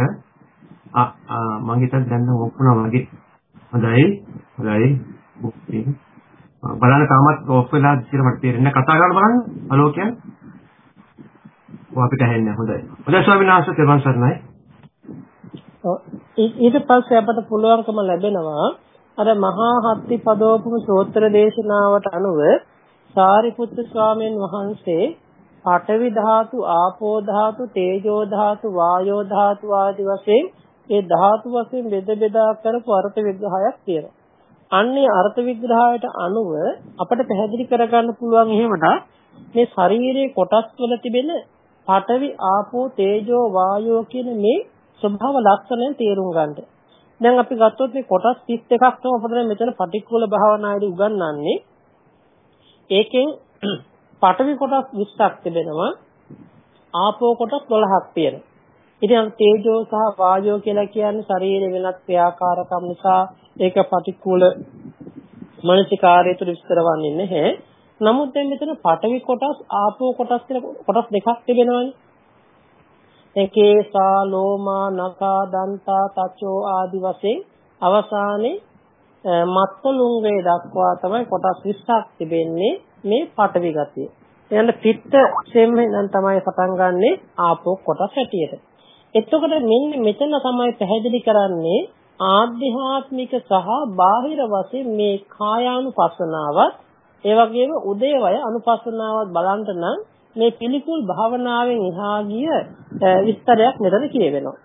Speaker 2: ආ මම හිතන්නේ දැන් ඕෆ් වුණා වගේ. හොඳයි. හොඳයි. බලන්න තාමත් ඕෆ් වෙලා කියලා මට තේරෙන්නේ කතා කරලා බලන්න. හලෝ කියන්නේ. ඔය අපිට ඇහෙන්නේ හොඳයි. හොඳයි ස්වාමීන් වහන්සේ තෙරුවන් සරණයි.
Speaker 3: ඊට පස්සේ අපට පුළුවන්කම ලැබෙනවා අර මහා හත්ති පදෝපම සූත්‍ර දේශනාවට අනුව සාරිපුත්තු ස්වාමීන් වහන්සේ පඨවි ධාතු, ආපෝ ධාතු, තේජෝ ධාතු, වායෝ ධාතු ආදී වශයෙන් ඒ ධාතු වශයෙන් බෙද බෙදා කරපු අර්ථ විග්‍රහයක් තියෙනවා. අන්නේ අර්ථ විග්‍රහයට අනුව අපිට පැහැදිලි කරගන්න පුළුවන් එහෙමනම් මේ ශරීරයේ කොටස් වල තිබෙන පඨවි ආපෝ තේජෝ වායෝ කියන මේ ස්වභාව ලක්ෂණයෙන් තේරුම් ගන්නට. දැන් අපි ගත්තොත් මේ කොටස් 32ක් තමයි අපිට මෙතන පටික්කුල භාවනාවේදී උගන්වන්නේ. ඒකෙන් පඨවි කොටස් 20ක් තිබෙනවා. ආපෝ කොටස් 12ක් තියෙනවා. ඉතින් තේජෝ සහ වායෝ කියලා කියන්නේ ශරීරයේ වෙනත් ක්‍රියාකාරකම් නිසා ඒක පටික්කුල මනසිකාරය තුළ විස්තර වන්නේ නැහැ. නමුත් දැන් මෙතන පඨවි කොටස් ආපෝ කොටස් කියලා කොටස් දෙකක් තිබෙනවානේ. ඒකේ සා ලෝමා නකා දන්තා තචෝ ආදි වශයෙන් අවසානයේ මත්තුලුංගේ දක්වා තමයි කොටස් 20ක් තිබෙන්නේ මේ පඨවි ගතිය. එහෙනම් පිත්ත සෙම්ෙන් තමයි පටන් ගන්නෙ ආපෝ කොටස් හැටියට. එතකොට මෙන්න මෙතන තමයි පැහැදිලි කරන්නේ ආධ්‍යාත්මික සහ බාහිර වශයෙන් මේ කායානුපස්සනාවත් ඒ වගේම උදේවය අනුපස්සනාවත් බලන්න නම් මේ පිළිකුල් භාවනාවෙන් එහා ගිය විස්තරයක් මෙතන කියවෙනවා.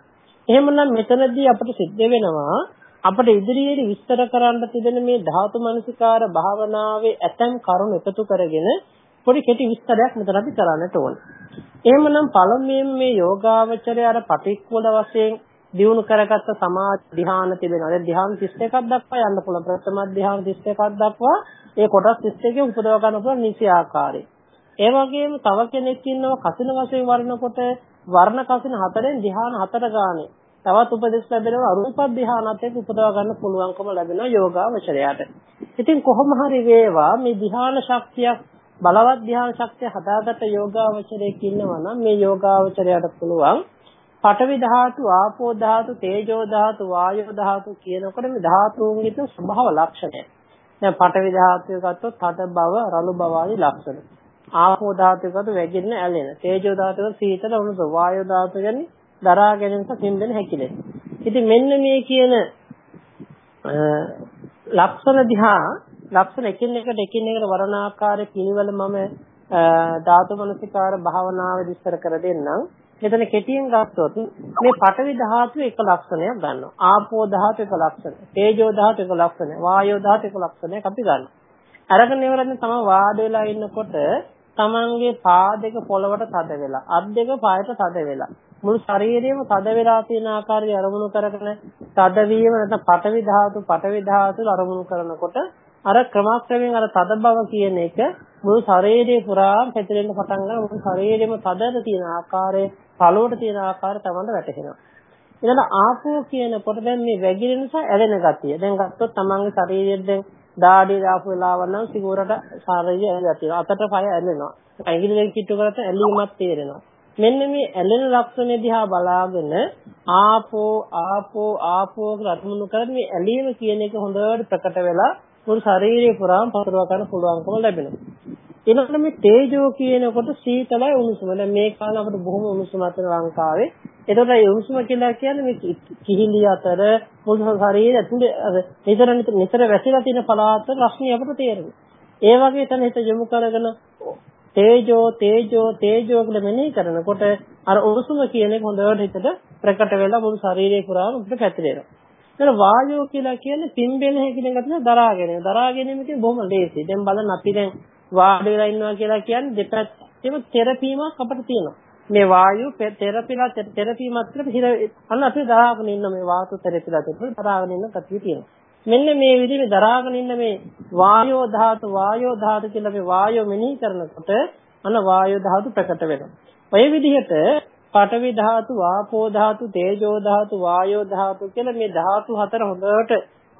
Speaker 3: එහෙමනම් මෙතනදී අපිට සිද්ධ වෙනවා අපිට ඉදිරියේදී විස්තර කරන්න තිබෙන මේ ධාතු මනසිකාර භාවනාවේ ඇතම් කරුණු එකතු කරගෙන පොඩි කෙටි විස්තරයක් මෙතන අපි කරන්නට ඕන. එහෙමනම් පළමුවෙන් මේ යෝගාවචරය අර පටික්කුල වශයෙන් දියුණු කරගත්ත සමාධි ධ්‍යාන තිබෙනවා. ඒ ධ්‍යාන 31ක් දක්වා යන්න පුළුවන්. ප්‍රථම ධ්‍යාන 31ක් දක්වා ඒ කොටස් 31 උපදව ගන්න පුළුවන් නිසි ආකාරයෙන්. ඒ වගේම තව කෙනෙක් ඉන්නවා කසින වශයෙන් වර්ණකොට වර්ණ කසින හතරෙන් ධ්‍යාන හතර ගානේ. තවත් උපදෙස් ලැබෙනවා අරූප ධ්‍යානත් එක්ක උපදව ගන්න පුළුවන්කම ලැබෙනවා යෝගාවචරයට. ඉතින් කොහොම හරි වේවා මේ ධ්‍යාන ශක්තියක් බලවත් ධ්‍යාන ශක්තිය හදාගත්ත යෝගාවචරයෙක් ඉන්නවා නම් මේ යෝගාවචරයට පුළුවන් පඨවි ධාතු, ආපෝ ධාතු, තේජෝ ධාතු, වායෝ ධාතු කියනකොට මේ ධාතුන්ගේ ස්වභාව ලක්ෂණය. දැන් පඨවි ධාතුව ගත්තොත් හද බව, රළු බව ආදී ලක්ෂණ. ආපෝ ධාතුව ගත්තොත් වැగిන්න ඇලෙන. තේජෝ ධාතුව සීතල උණුසුම. වායෝ ධාතුව කියන්නේ දරා ගැනීම සිඳෙන හැකිලෙන. ඉතින් මෙන්න මේ කියන ලක්ෂණ දිහා ලක්ෂණ එකින් එකට එකින් එකට වර්ණාකාරයේ පිළිවෙල මම ධාතු මනසිකාර භාවනාවේ විස්තර කර දෙන්නම්. මෙතන කෙටියෙන් ගත්තොත් මේ පඨවි ධාතුව එක ලක්ෂණයක් ගන්නවා. ආපෝ ධාතුව එක ලක්ෂණයක්. තේජෝ ධාතුව එක ලක්ෂණයක්. වායෝ ධාතුව එක ලක්ෂණයක් අපි ගන්නවා. අරගෙන ඉවරන්නේ තමයි වාඩි වෙලා ඉන්නකොට තමන්ගේ පා දෙක පොළවට තද වෙලා, අත් දෙක පායට තද වෙලා, මුළු ශරීරයම තද වෙලා තියෙන ආකාරය අරමුණු කරගෙන තද වීම නැත්නම් පඨවි ධාතු, පඨවි ධාතු අරමුණු කරනකොට අර ක්‍රමක්‍රමයෙන් අර තද බව කියන එක මුළු ශරීරේ පුරාම පැතිරෙන්න පටන් ගන්න මුළු ශරීරෙම තදද තියෙන ආකාරය පළවට තියෙන ආකාරය තමයි වැටහෙනවා. ඊළඟ ආපෝ කියනකොට දැන් මේ වැగిරෙන නිසා ඇලෙන ගතිය. දැන් ගත්තොත් තමන්ගේ ශරීරයෙන් දැන් දාඩිය දාපු වෙලාව නම් සිගුරට ශරීරය ඇලලා තියෙනවා. අතට පය ඇලෙනවා. ඇඟිල්ලෙන් කිට්ටු කරත් ඇලීමක් තේරෙනවා. මෙන්න මේ ඇලෙන ලක්ෂණ දිහා බලාගෙන ආපෝ ආපෝ ආපෝ කියලා අතුමුණු කරන්නේ මේ ඇලීම කියන එක හොඳට ප්‍රකට වෙලා මුළු ශරීරය පුරාම පතරව ගන්න පුළුවන්කම ලැබෙනවා. ඊළඟට මේ තේජෝ කියනකොට සීතලයි උණුසුම. දැන් මේ කාලේ අපිට බොහොම උණුසුමක් වෙන ලංකාවේ. ඒතකොට මේ උණුසුම කියලා කියන්නේ මේ කිහිලි අතර මුළු ශරීරය ඇතුලේ නිතර නිතර වැසිලා තියෙන පළාත රශ්මිය අපිට තේරෙනවා. ඒ වගේ තන හිත යොමු කරගෙන තේජෝ තේජෝ තේජෝ කියලා මෙනෙහි කරනකොට අර උණුසුම කියන එක හොඳට හිතට ප්‍රකට වෙලා මුළු ශරීරය පුරාම අපිට පැතිරෙනවා. ඒතර වායෝ කියලා කියන්නේ පිම්බෙන හැකිලෙන් ගන්න දරා ගැනීම. දරා ගැනීම කියන්නේ බොහොම ලේසි. දැන් බලන්න අපි දැන් වාඩි වෙලා ඉන්නවා කියලා කියන්නේ දෙපැත්තෙම තෙරපීමක් අපිට තියෙනවා. මේ වායු තෙරපිලා තෙරපීමත් කියලා හිර අන්න අපි දරාගෙන ඉන්න මේ වාතු තෙරපිලා තෙරපිලා දරාගෙන ඉන්න කතිය තියෙනවා. මෙන්න මේ විදිහේ දරාගෙන ඉන්න මේ වායෝ ධාතු වායෝ ධාතු කියලා මේ වායෝ මෙනෙහි කරනකොට අන්න වායෝ ධාතු ප්‍රකට වෙනවා. ඔය විදිහට පඨවි ධාතු, වාපෝ ධාතු, තේජෝ ධාතු, වායෝ ධාතු කියලා මේ ධාතු හතර හොඳට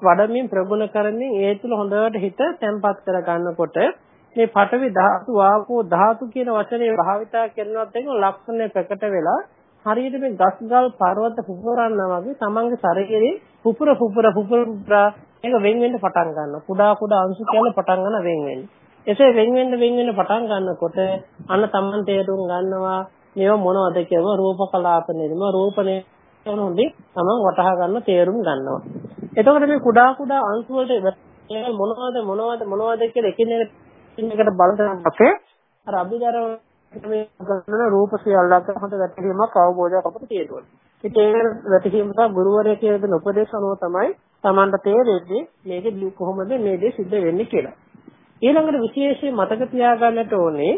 Speaker 3: වඩමින් ප්‍රගුණ කරමින් ඒ තුල හොඳට හිත තැම්පත් කර ගන්නකොට මේ පඨවි ධාතු, වාපෝ ධාතු කියන වචනේ භාවිතා කරනවත් එක්ක ලක්ෂණ ප්‍රකට වෙලා හරියට මේ ගස්ගල් පර්වත පුපුරන්නා වගේ තමන්ගේ ශරීරේ පුපුර පුපුර පුපුර පුපුර ඒක වෙන් වෙන්න පටන් ගන්නවා. කුඩා කුඩා අංශු කියලා පටන් ගන්න වෙන් වෙන්නේ. එසේ වෙන් වෙන්න වෙන් වෙන්න පටන් ගන්නකොට අන්න තමන් තේරුම් ගන්නවා මේව මොනවද කියලා රූප කලාප නිර්ම රූපනේ හොඳින් තමන් වටහා ගන්න තේරුම් ගන්නවා. එතකොට මේ කුඩා කුඩා අංශු වලට මොනවද මොනවද මොනවද කියලා එකින් එකට බලන අපේ අර අභිධර්ම මේ කරන රූප සියල්ලක හොඳ වැටහීමක් අවබෝධයක් අපිට තියෙනවා. ඉතින් ඒ වැටහීම තමයි ගුරුවරයා කියන දෙන උපදේශ අනුව තමයි Tamanට තේරෙන්නේ මේක කොහොමද මේ දේ සිද්ධ වෙන්නේ කියලා. ඊළඟට විශේෂයෙන් මතක තියාගන්නට ඕනේ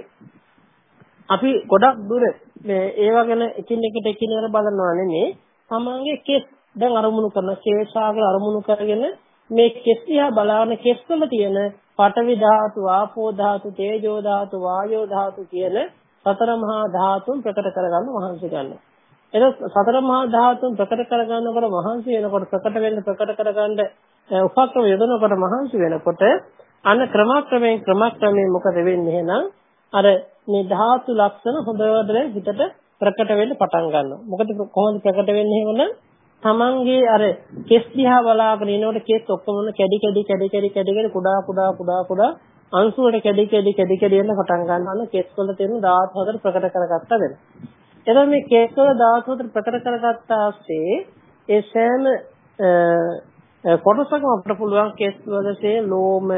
Speaker 3: අපි ගොඩක් දුර මේ ඒවා ගැන එකින් එකට එකිනෙකට බලනවා නෙමෙයි. තමන්ගේ කෙස් දැන් අරමුණු කරන ශේෂාගේ අරමුණු කරගෙන මේ කෙස් දිහා බලාගෙන කෙස් වල තියෙන පඨවි ධාතු ආපෝ ධාතු තේජෝ ධාතු වායෝ ධාතු කියන සතර මහා ධාතුන් ප්‍රකට කරගන්න මහන්සි ගන්නවා. එතකොට සතර මහා ධාතුන් ප්‍රකට කරගන්නකොට මහන්සි වෙනකොට ප්‍රකට වෙන්න ප්‍රකට කරගන්න උපක්‍රම යොදනකොට මහන්සි වෙනකොට අන්න ක්‍රමක්‍රමයෙන් ක්‍රමක්‍රමයෙන් මොකද වෙන්නේ එහෙනම් අර මේ ධාතු ලක්ෂණ හොඳට හිතට ප්‍රකට වෙන්න පටන් ගන්නවා. මොකද කොහොමද ප්‍රකට වෙන්නේ එහෙමනම් තමන්ගේ අර කෙස් දිහා බලාගෙන ඉනකොට කෙස් ඔක්කොම කැඩි කැඩි කැඩි කැඩි කැඩි කැඩි කුඩා කුඩා කුඩා කුඩා අංශු වල කැඩි කැඩි කැඩි කැඩි යන පටන් ගන්නවා. කෙස් වල තියෙන ධාතු හතර ප්‍රකට කරගත්තා වෙනවා. එතකොට මේ කෙස් වල ධාතු හතර ප්‍රකට කරගත්තා ඇස්සේ ඒ සෑම කොටසකම අපිට පුළුවන් කෙස් වලසේ ලෝම,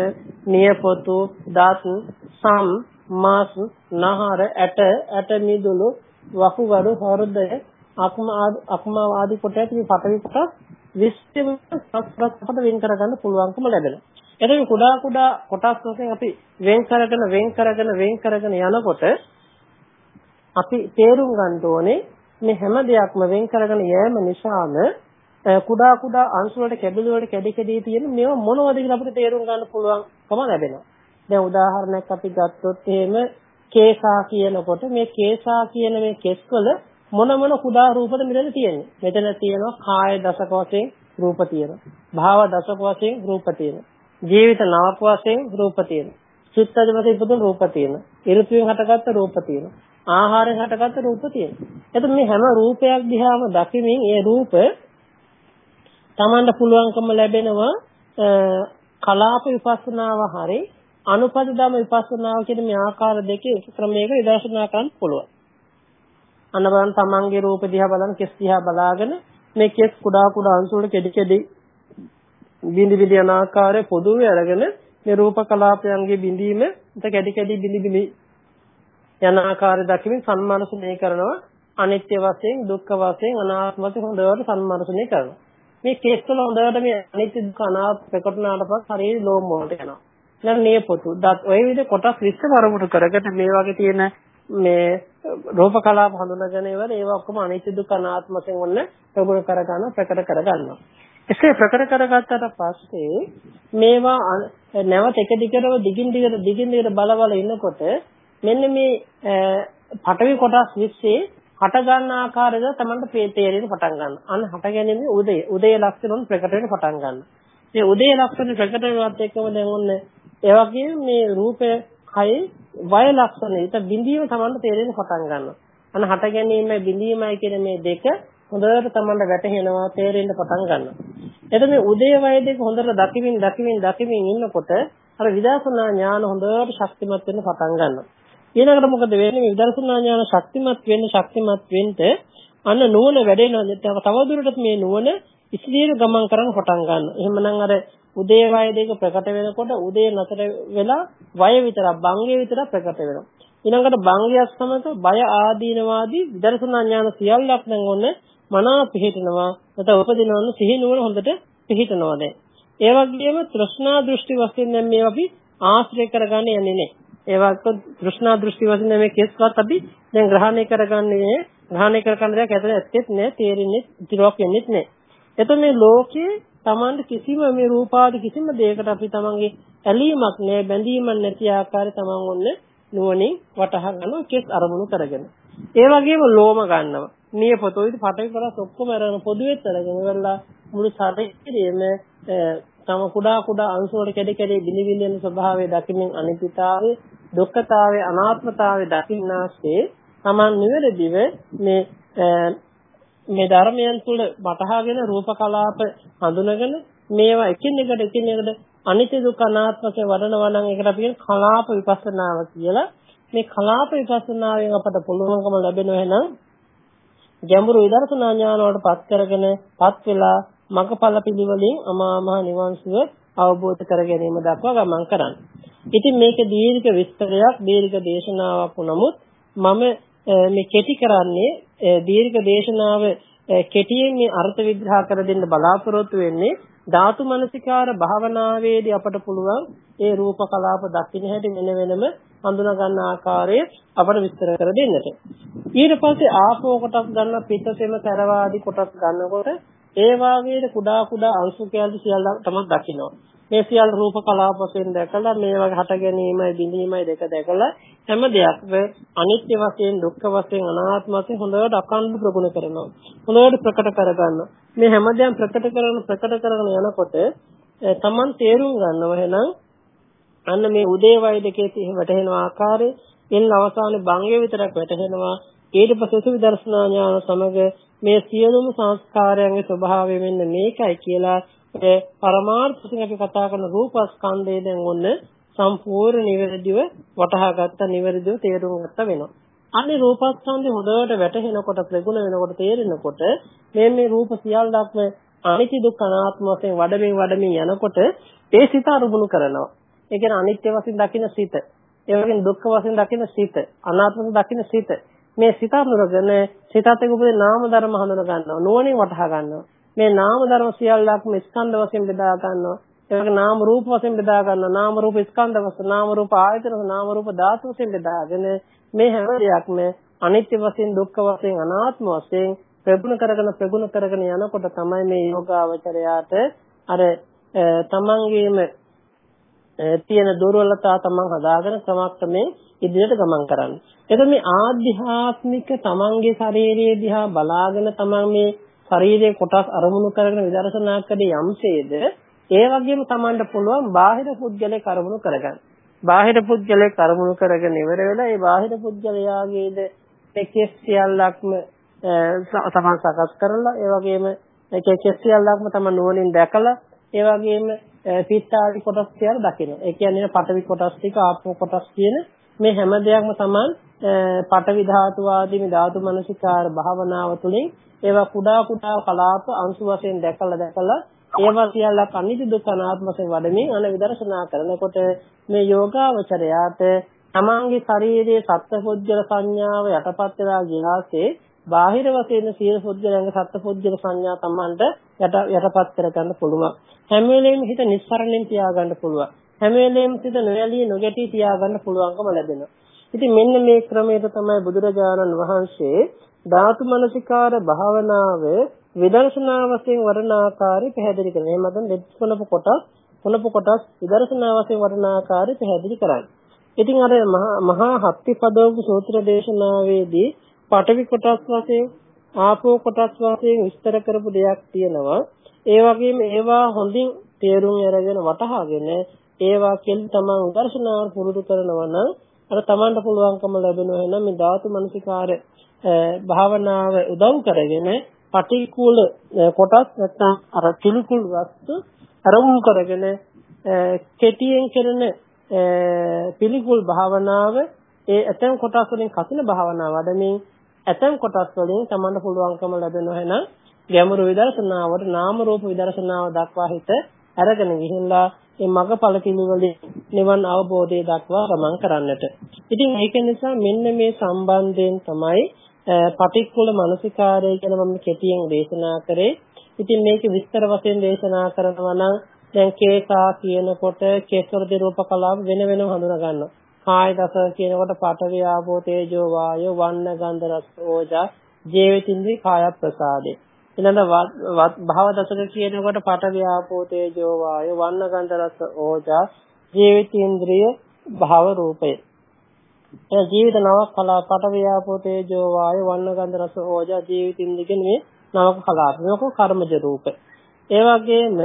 Speaker 3: නියපොතු, දත්, සම්, මාස්, නහර, ඇට, ඇට මිදුළු, වකුගඩු, හෘදය, අක්ම අක්ම ආදී කොට ඇති මේ පටවි කොටස් 20 අපට වෙන් කරගන්න පුළුවන්කම ලැබෙනවා. එතකොට කුඩා කුඩා කොටස් වශයෙන් අපි වෙන් කරගෙන වෙන් කරගෙන වෙන් කරගෙන යනකොට අපි තේරුම් ගන්න ඕනේ මේ හැම දෙයක්ම වෙන් කරගෙන යෑම නිසාම කුඩා කුඩා අංශු වලට කැබලි වලට කැඩි කැඩි තියෙන මේවා මොනවද කියලා අපිට තේරුම් ගන්න පුළුවන්කම ලැබෙනවා. දැන් උදාහරණයක් අපි ගත්තොත් එහෙම කේසා කියනකොට මේ කේසා කියන මේ කෙස්වල මොන මොන කුඩා රූපද මෙතන තියෙන්නේ. මෙතන තියෙනවා කාය දසක වශයෙන් රූප තියෙනවා. භාව දසක වශයෙන් රූප තියෙනවා. ජීවිත නවක වශයෙන් රූප තියෙනවා. චිත්තජ වශයෙන් ඉපදුන රූප තියෙනවා. ඍතුයෙන් හටගත්ත රූප තියෙනවා. ආහාරයෙන් හටගත්ත රූප තියෙනවා. එතකොට මේ හැම රූපයක් දිහාම දකිමින් ඒ රූප Tamanට පුළුවන්කම ලැබෙනවා කලාප විපස්සනාව හරි අනුපදදම විපස්සනාව කියන මේ ආකාර දෙකේ එක ක්‍රමයක විදර්ශනා කරන්න පුළුවන්. අන්න බලන්න තමන්ගේ රූප දිහා බලන කෙස් දිහා බලාගෙන මේ කෙස් කුඩා කුඩා අංශු වල කෙඩි කෙඩි බිඳි බිඳි යන ආකාරය පොදුවේ අරගෙන මේ රූප කලාපයන්ගේ බිඳීම ඉත කැඩි කැඩි බිඳි බිඳි යන ආකාරය දකිමින් සම්මානසනය කරනවා අනිත්‍ය වශයෙන් දුක්ඛ වශයෙන් අනාත්ම වශයෙන් හොඳට සම්මානසනය කරනවා මේ කේස් වල හොඳට මේ අනිත්‍ය දුක්ඛ අනාත්ම ප්‍රකටනාට පස්සේ හරිය ලෝම වලට යනවා. ඊළඟ නේ පොතු. දත් ඔය විදිහ කොටස් 20 වරමුණු කරගෙන මේ වගේ තියෙන මේ රූප කලාප හඳුනගෙන ඉවර ඒවා ඔක්කොම අනිත්‍ය දුක්ඛ අනාත්ම වශයෙන් ඔන්න ප්‍රගුණ කරගන්න ප්‍රකට කරගන්නවා. එසේ ප්‍රකට කරගත්තට පස්සේ මේවා නැවත එක දිගටම දිගින් දිගට දිගින් දිගට බලවල ඉන්නකොට මෙන්න මේ පටවි කොටස් 20 හට ගන්න ආකාරයද තමයි තේරෙන්න පටන් ගන්න. අන්න හට ගැනීම උදේ උදේ ලක්ෂණ ප්‍රකට වෙන්න පටන් ගන්න. මේ උදේ ලක්ෂණ ප්‍රකට වෙනවත් එක්කම දැන් ඔන්න ඒ වගේම මේ රූපය කයේ වය ලක්ෂණ ඊට බිඳීම තමයි තේරෙන්න පටන් ගන්නවා. අන්න හට ගැනීම බිඳීමයි කියන මේ දෙක හොඳට තමයි වැටහෙනවා තේරෙන්න පටන් ගන්නවා. එතකොට මේ උදේ වය දෙක හොඳට දකිමින් දකිමින් දකිමින් ඉන්නකොට අර විදර්ශනා ඥාන හොඳට ශක්තිමත් වෙන්න පටන් ගන්නවා. ඊළඟට මොකද වෙන්නේ මේ විදර්ශනා ඥාන ශක්තිමත් වෙන්න ශක්තිමත් වෙන්න අන්න නුවණ වැඩෙනවා තවදුරටත් මේ නුවණ ඉස්දීර ගමන් කරන්න පටන් ගන්නවා. එහෙමනම් අර උදේ වය දෙක ප්‍රකට වෙනකොට උදේ නතර වෙලා වය විතරක් භංගය විතරක් ප්‍රකට වෙනවා. ඊළඟට භංගයත් සමග බය ආදීනවාදී විදර්ශනා ඥාන සියල්ලක් දැන් ඔන්න මනා පිහිටනවා. නැත්නම් උපදිනවන සිහි නුවණ හොඳට පිහිටනවා දැන්. ඒ වගේම තෘෂ්ණා දෘෂ්ටි වශයෙන් දැන් මේවා අපි ආශ්‍රය කරගන්න යන්නේ නැහැ. ඒ වගේ තෘෂ්ණා දෘෂ්ටි වශයෙන් මේ කෙස්වත් අපි දැන් ග්‍රහණය කරගන්නේ ග්‍රහණය කරගන්න දෙයක් ඇතන ඇත්තෙත් නෑ තේරෙන්නේ ඉතිරෝක් වෙන්නේ නෑ. එතකොට මේ ලෝකයේ Tamanට කිසිම මේ රූපාදී කිසිම දෙයකට අපි Tamanගේ ඇලීමක් නෑ බැඳීමක් නැති ආකාරය Taman ඔන්න නුවණින් වටහා ගන්න කෙස් අරමුණු කරගෙන. ඒ වගේම ලෝම ගන්නවා. නියපොතෝයි පටවි කරස් ඔක්කොම අරගෙන පොදුවෙත් අරගෙන ඉවරලා මුළු ශරීරයේම තම කුඩා කුඩා අංශ වල කැඩි කැඩි බිලි බිලි යන ස්වභාවය දකිමින් අනිත්‍යතාවය දුක්ඛතාවය අනාත්මතාවය දකින්නාසේ Taman නිවැරදිව මේ මේ ධර්මයන් තුළ වටහාගෙන රූප කලාප හඳුනගෙන මේවා එකින් එකට එකින් එකට අනිත්‍ය දුක්ඛ අනාත්මක වඩනවා නම් ඒකට අපි කියන කලාප විපස්සනාව කියලා මේ කලාප විපස්සනාවෙන් අපට පුළුවන්කම ලැබෙනවා එහෙනම් ගැඹුරු විදර්ශනා ඥාන වලට පත් කරගෙන පත් වෙලා මගපල පිළිවෙලින් අමා මහ නිවන් සුව අවබෝධ කර ගැනීම දක්වා ගමන් කරන්න. ඉතින් මේක දීර්ඝ විස්තරයක් දීර්ඝ දේශනාවක් වුණමුත් මම මේ කෙටි කරන්නේ දීර්ඝ දේශනාව කෙටියෙන් මේ අර්ථ විග්‍රහ කර දෙන්න බලාපොරොත්තු වෙන්නේ ධාතු මනසිකාර භාවනාවේදී අපට පුළුවන් ඒ රූප කලාප දකින්න හැටි වෙන වෙනම හඳුනා ගන්න ආකාරය අපට විස්තර කර දෙන්නට. ඊට පස්සේ ආපෝ කොටස් ගන්න පිටසෙම තරවාදී කොටස් ගන්නකොට ඒ වාගේද කුඩා කුඩා අංශු කැලි සියල්ල තමයි දකිනවා. මේ සියල්ල රූප කලාප වශයෙන් දැකලා මේ වගේ හට ගැනීමයි බිඳීමයි දෙක දැකලා හැම දෙයක්ම අනිත්‍ය වශයෙන් දුක්ඛ වශයෙන් අනාත්ම වශයෙන් හොඳට අකණ්ඩ ප්‍රගුණ කරනවා. හොඳට ප්‍රකට කරගන්නවා. මේ හැම දෙයක්ම ප්‍රකට කරන ප්‍රකට කරගෙන යනකොට තමන් තේරුම් ගන්නවා එහෙනම් අන්න මේ උදේ වය දෙකේ තියෙන වැටෙන ආකාරය එල් අවසානයේ භංගය විතරක් වැටෙනවා ඊට පස්සේ විදර්ශනා ඥාන සමග මේ සියලුම සංස්කාරයන්ගේ ස්වභාවය මෙන්න මේකයි කියලා ඒ පරමාර්ථයෙන් අපි කතා කරන රූපස්කන්ධය දැන් ඔන්න සම්පූර්ණ නිවැරදිව වටහා ගත්ත නිවැරදිව තේරුම් ගත්ත වෙනවා. අනේ රූපස්කන්ධය හොඳට වැටහෙනකොට ප්‍රගුණ වෙනකොට තේරෙනකොට මේ මේ රූප සියල්ලක්ම අනිත්‍ය දුක්ඛ අනාත්ම වශයෙන් වඩමින් වඩමින් යනකොට ඒ සිත අරුබුණු කරනවා. ඒ කියන්නේ අනිත්‍ය වශයෙන් දකින සිත. ඒ වගේම දුක්ඛ වශයෙන් දකින සිත. අනාත්ම වශයෙන් දකින සිත. මේ සිත අනුරගෙන සිතත් එක්ක උපදින නාම ධර්ම හඳුන ගන්නවා. නුවණින් වටහා ගන්නවා. මේ නාම ධර්ම සියල්ලක්ම ස්කන්ධ වශයෙන් බෙදා ගන්නවා. ඒ වගේ නාම රූප වශයෙන් බෙදා ගන්නවා. නාම රූප ස්කන්ධ වශයෙන්, නාම රූප ආයතන, නාම රූප ධාතු වශයෙන් බෙදාගෙන මේ හැම දෙයක්ම අනිත්‍ය වශයෙන්, දුක්ඛ වශයෙන්, අනාත්ම වශයෙන් ප්‍රගුණ කරගෙන ප්‍රගුණ කරගෙන යනකොට තමයි මේ යෝගාවචරයාට අර තමන්ගේම තියෙන දුර්වලතා තමන් හදාගෙන ක්‍රමක්‍රමයෙන් ඉදිරියට ගමන් කරන්නේ. එතකොට මේ ආධ්‍යාත්මික තමන්ගේ ශරීරයේ දිහා බලාගෙන තමන් මේ ශරීරයේ කොටස් අරමුණු කරගෙන විදර්ශනා කළේ යම්සේද ඒ වගේම Tamanට පුළුවන් බාහිර පුද්ගලයේ කරමුණු කරගන්න. බාහිර පුද්ගලයේ කරමුණු කරගෙන ඉවර වෙලා ඒ බාහිර පුද්ගලයාගේද කෙස් සියල්ලක්ම තමන් සකස් කරලා ඒ වගේම කෙස් සියල්ලක්ම තමන් නුවණින් දැකලා ඒ වගේම පිටාවි කොටස් කියලා දකින්න. ඒ කියන්නේ පඨවි කොටස් ටික ආපෝ කොටස් කියන මේ හැම දෙයක්ම තමන් පඨවි ධාතු ආදී මේ ධාතු මනසිකාර භාවනාව තුළින් ඒවා කුඩා කුඩා කලාප අංශු වශයෙන් දැකලා දැකලා ඒවා සියල්ලක් අනිත්‍ය දුක්ඛ අනාත්ම වශයෙන් වඩමින් අන විදර්ශනා කරනකොට මේ යෝගාවචරයාට තමන්ගේ ශරීරයේ සත්පුද්ගල සංඥාව යටපත් වෙලා ගියාසේ බාහිර වශයෙන් සීල පුද්ගලයන්ගේ සත්පුද්ගල සංඥා තමන්ට යට යටපත් කරගන්න පුළුවන්. හැම වෙලෙම හිත නිස්සරණයෙන් තියාගන්න පුළුවන්. හැම වෙලෙම සිත නොයලී නොගැටී තියාගන්න පුළුවන්කම ලැබෙනවා. ඉතින් මෙන්න මේ ක්‍රමයට තමයි බුදුරජාණන් වහන්සේ ධාතු මනසිකාර භාවනාව විදර්ශනා වශයෙන් වඩන ආකාරය පැහැදිලි කරනවා. එහෙම නැත්නම් දෙත් කොනප කොටස් කොනප කොටස් විදර්ශනා වශයෙන් වඩන ආකාරය පැහැදිලි කරන්නේ. ඉතින් අර මහා හත්තිපදෝප සූත්‍ර දේශනාවේදී පඨවි කොටස් වශයෙන් ආපෝ කොටස් වශයෙන් විස්තර කරපු දෙයක් තියෙනවා. ඒ වගේම ඒවා හොඳින් තේරුම් අරගෙන වටහාගෙන ඒවා කෙල් තමන් දර්ශනාව පුරුදු කරනවා නම් අර තමන්ට පුළුවන්කම ලැබෙනවා එහෙනම් මේ ධාතු මනසිකාර භාවනාව උදව් කරගෙන පටිකූල කොටස් නැත්නම් අර පිළිකුල් වස්තු අරමුණු කරගෙන කෙටියෙන් කරන පිළිකුල් භාවනාව ඒ ඇතම් කොටස් වලින් කසින භාවනාව වඩමින් ඇතම් කොටස් වලින් තමන්න පුළුවන්කම ලැබෙනවා එහෙනම් ගැඹුරු විදර්ශනාවට නාම රූප විදර්ශනාව දක්වා හිත අරගෙන ගිහිල්ලා මේ මගපල පිළිවෙලින් නිවන් අවබෝධය දක්වා ගමන් කරන්නට. ඉතින් ඒක නිසා මෙන්න මේ සම්බන්ධයෙන් තමයි පටික්කුල මානසිකාරය කියලා මම කෙටියෙන් දේශනා කරේ. ඉතින් මේක විස්තර වශයෙන් දේශනා කරනවා නම් දැන් කේකා කියනකොට කේසර දිරූප කලාව වෙන වෙනම හඳුනා ගන්නවා. කාය දස කියනකොට පඨවි ආපෝ තේජෝ වායෝ වන්න ගන්ධ රස ඕජා ජීවිතින්ද්‍රි කාය ප්‍රසාදේ ඊළඟ භව දසක කියනකොට පඨවි ආපෝ තේජෝ වායෝ වන්න ගන්ධ රස ඕජා ජීවිතින්ද්‍රිය භව රූපය ඒ ජීවිත නවක කලා පඨවි ආපෝ තේජෝ වායෝ වන්න ගන්ධ රස ඕජා ජීවිතින්ද්‍රිය මේ නවක කලාප මේක කර්මජ රූප. ඒ වගේම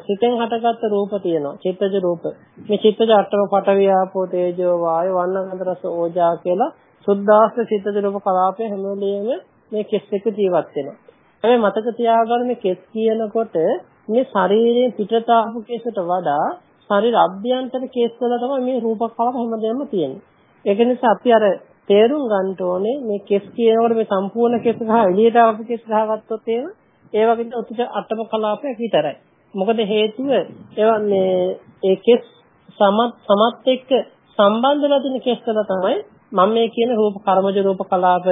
Speaker 3: සිතෙන් හටගත්ත රූප තියෙනවා. චිත්තජ රූප. මේ චිත්තජ අට්ඨම පඨවි ආපෝ තේජෝ වායෝ වන්න ගන්ධ රස ඕජා කියලා සුද්ධාස්ත චිත්තජ රූප කලාපය හැම වෙලෙම මේ කෙස් එක ජීවත් වෙනවා. හැබැයි මතක තියාගන්න මේ කෙස් කියනකොට මේ ශරීරයෙන් පිටට ආපු කෙසට වඩා ශරීර අභ්‍යන්තර කෙස් වල තමයි මේ රූප කලාප හැමදේම තියෙන්නේ. ඒක නිසා අපි අර තේරුම් ගන්න ඕනේ මේ කෙස් කියනකොට මේ සම්පූර්ණ කෙස් ගහ එළියට ආපු කෙස් ගහගත්තොත් එහෙම ඒ වගේ උතුට අටම කලාපයක් විතරයි. මොකද හේතුව ඒවා මේ ඒ කෙස් සමත් සමත් එක්ක සම්බන්ධ වෙලා තියෙන කෙස් වල තමයි මම මේ කියන රූප කර්මජ රූප කලාප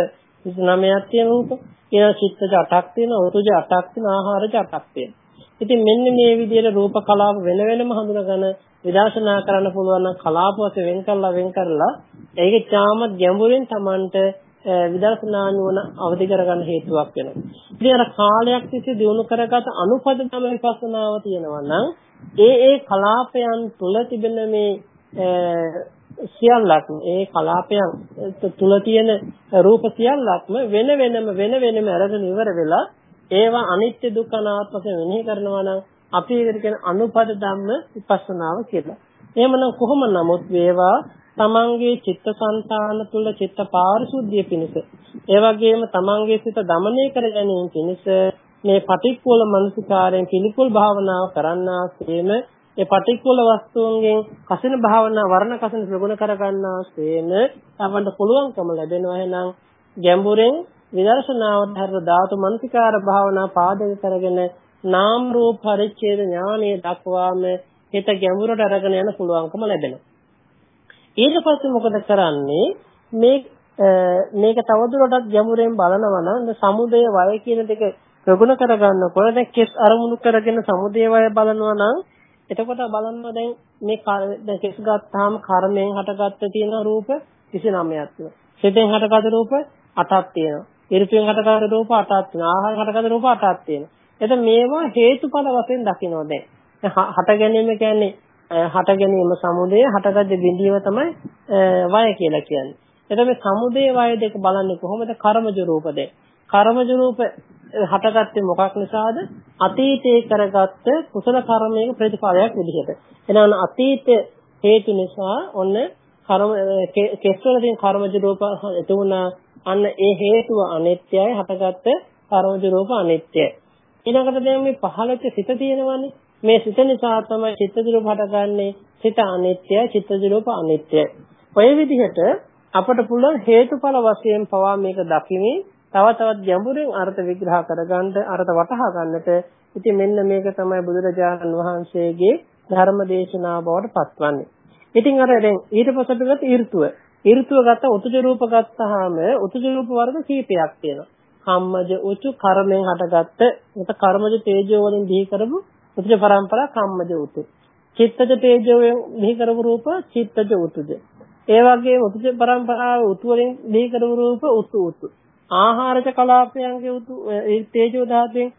Speaker 3: 29ක් තියෙන රූප. ඒ චිත්තජ 8ක් තියෙන, ඍතුජ 8ක් තියෙන, ආහාරජ 8ක් තියෙන. ඉතින් මෙන්න මේ විදිහට රූප කලාප වෙන වෙනම හඳුනගෙන විදර්ශනා කරන්න පුළුවන් නම් කලාප වශයෙන් වෙන් කරලා වෙන් කරලා ඒකේ තාමත් ගැඹුරින් Tamanට විදර්ශනා නුවණ අවදි කරගන්න හේතුවක් වෙනවා. ඉතින් අර කාලයක් තිස්සේ දිනු කරගත අනුපද තමයි විපස්සනාව තියෙනවා නම් ඒ ඒ කලාපයන් තුල තිබෙන මේ සියල්ලක්ම ඒ කලාපයන් තුල තියෙන රූප සියල්ලක්ම වෙන වෙනම වෙන වෙනම අරගෙන ඉවර වෙලා ඒවා අනිත්‍ය දුක්ඛ අනාත්ම වශයෙන් මෙනෙහි කරනවා නම් අපි ඒකට කියන අනුපද ධම්ම විපස්සනාව කියලා. එහෙමනම් කොහොම නමුත් මේවා තමන්ගේ චිත්තසංතාන තුළ චිත්ත පාරිශුද්ධිය පිණිස ඒ වගේම තමන්ගේ සිත দমনය කර ගැනීම පිණිස මේ පටික්කුල මනසිකාරයෙන් පිළිකුල් භාවනාව කරන්නාseම ඒ පටික්කුල වස්තුන්ගෙන් කසින භාවනා වර්ණ කසින ප්‍රගුණ කර ගන්නාseම තමන්ට පුළුවන්කම ලැබෙනවා එහෙනම් ගැඹුරෙන් විදර්ශනාවට හර ධාතු මනසිකාර භාවනා පාදක කරගෙන නාම රූප පරිච්ඡේද ඥානය දක්වාම හිත ගැඹුරට අරගෙන යන පුළුවන්කම ලැබෙනවා. ඊට පස්සේ මොකද කරන්නේ මේ මේක තවදුරටත් ගැඹුරෙන් බලනවා නම් සමුදය වය කියන දෙක ප්‍රගුණ කරගන්නකොට දැන් කෙස් අරමුණු කරගෙන සමුදය වය බලනවා නම් එතකොට බලන්න දැන් මේ දැන් කෙස් ගත්තාම කර්මයෙන් හටගත්ත තියෙන රූප 29ක් තියෙනවා. සිතෙන් හටගත් රූප 8ක් තියෙනවා. ඉරිපෙන් හටගත් රූප 8ක් තියෙනවා. ආහාර හටගත් රූප 8ක් තියෙනවා. එතන මේවා හේතුඵල වශයෙන් දකින්න දැන්. හට ගැනීම කියන්නේ හට ගැනීම සමුදය හටගත් බිඳීම තමයි වය කියලා කියන්නේ. එතකොට මේ සමුදය වය දෙක බලන්නේ කොහොමද කර්මජ රූපද? කර්මජ රූප හටගත්තේ මොකක් නිසාද? අතීතයේ කරගත්ත කුසල කර්මයක ප්‍රතිඵලයක් විදිහට. එහෙනම් අතීත හේතු නිසා ඔන්න කර්ම කෙස්වල තියෙන කර්මජ රූප එතුණා අන්න ඒ හේතුව අනිත්‍යයි හටගත්ත කර්මජ රූප අනිත්‍යයි. ඊළඟට දැන් මේ පහළට සිත තියෙනවානේ. මේ සිත නිසා තමයි චිත්තජ රූප හටගන්නේ. සිත අනිත්‍යයි, චිත්තජ රූප අනිත්‍යයි. ඔය විදිහට අපට පුළුවන් හේතුඵල වශයෙන් පවා මේක දකිමින් තව තවත් ගැඹුරින් අර්ථ විග්‍රහ කරගන්න, අර්ථ වටහා ගන්නට ඉතින් මෙන්න මේක තමයි බුදුරජාණන් වහන්සේගේ ධර්ම දේශනා බවට පත්වන්නේ. ඉතින් අර දැන් ඊට පස්සට ගත්ත ඍතුව. ඍතුව ගත්ත උතුජ රූප ගත්තාම උතුජ රූප වර්ග කීපයක් තියෙනවා. කම්මජ උචු කර්මෙන් හටගත්ත උත කර්මජ තේජෝ වලින් දිහි කරපු උතුජ පරම්පරා කම්මජ උතු. චිත්තජ තේජෝවෙන් දිහි කරපු රූප චිත්තජ උතුජ. ඒ වගේම උතුජ පරම්පරාව උතු වලින් දිහි කරපු රූප උතු උතු. ආහාරජ කලාපයන්ගේ උතු තේජෝ ධාතුවෙන්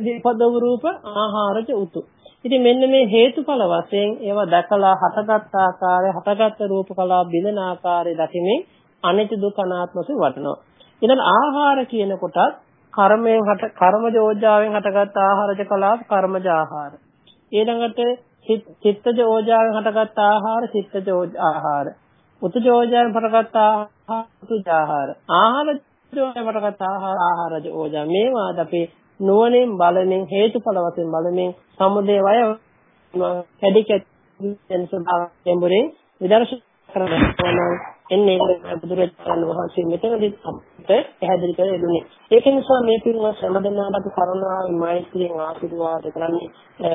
Speaker 3: දීපදව රූප ආහාරජ උතු. ඉතින් මෙන්න මේ හේතුඵල වශයෙන් ඒවා දැකලා හටගත් ආකාරය හටගත් රූප කලාප බිඳන ආකාරය දකිමින් අනිත්‍ය දුක්ඛ අනාත්මසු වටනවා. ඊළඟ ආහාර කියන කොටත් කර්මයෙන් හට කර්මජ ඕජාවෙන් හටගත් ආහාරජ කලාප කර්මජ ආහාර. ඊළඟට චිත්තජ ඕජාවෙන් හටගත් ආහාර චිත්තජ ආහාර. උතුජ ඕජාවෙන් හටගත් ආහාර උතුජ ආහාර. ආහාරජ ඕජාවෙන් හටගත් ආහාර ආහාරජ ඕජා. මේවාද අපේ නුවණින් බලමින් හේතුඵල වශයෙන් බලමින් සමුදේ වය කැඩි කැඩි ස්වභාවයෙන් විදර්ශනා කරනවා එන්නේ බුදුරජාණන් වහන්සේ මෙතනදී අපිට පැහැදිලි කර දුන්නේ. ඒක නිසා මේ පිරුණා හැමදෙනාට කරුණාවෙන් මෛත්‍රියෙන් ආශිර්වාද කරන්නේ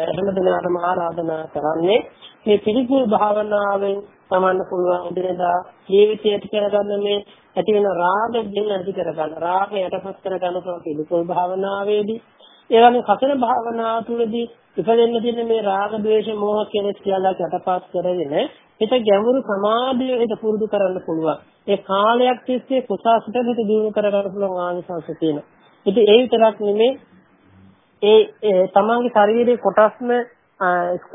Speaker 3: හැමදෙනාටම ආරාධනා කරන්නේ මේ පිළිකුල් භාවනාවෙන් තමන්න පුළුවන් ඉදිරියදා ජීවිතයට කරගන්න මේ ඇති වෙන රාග දෙන්න ඇති කරගන්න. රාගය යටපත් කරගන්න පුළුවන් පිළිකුල් භාවනාවේදී ඒ වගේ කතන භාවනාව තුළදී ඉපදෙන්න තියෙන මේ රාග ద్వේෂ මෝහ කියන සියල්ලක් යටපත් කරගෙන හිත ගැඹුරු සමාධිය හිත පුරුදු කරන්න පුළුවන්. ඒ කාලයක් තිස්සේ කුසාසිත හිත දියුණු කරගන්න පුළුවන් ආනිසංස තියෙනවා. ඉතින් ඒ විතරක් නෙමෙයි ඒ තමන්ගේ ශරීරයේ කොටස්ම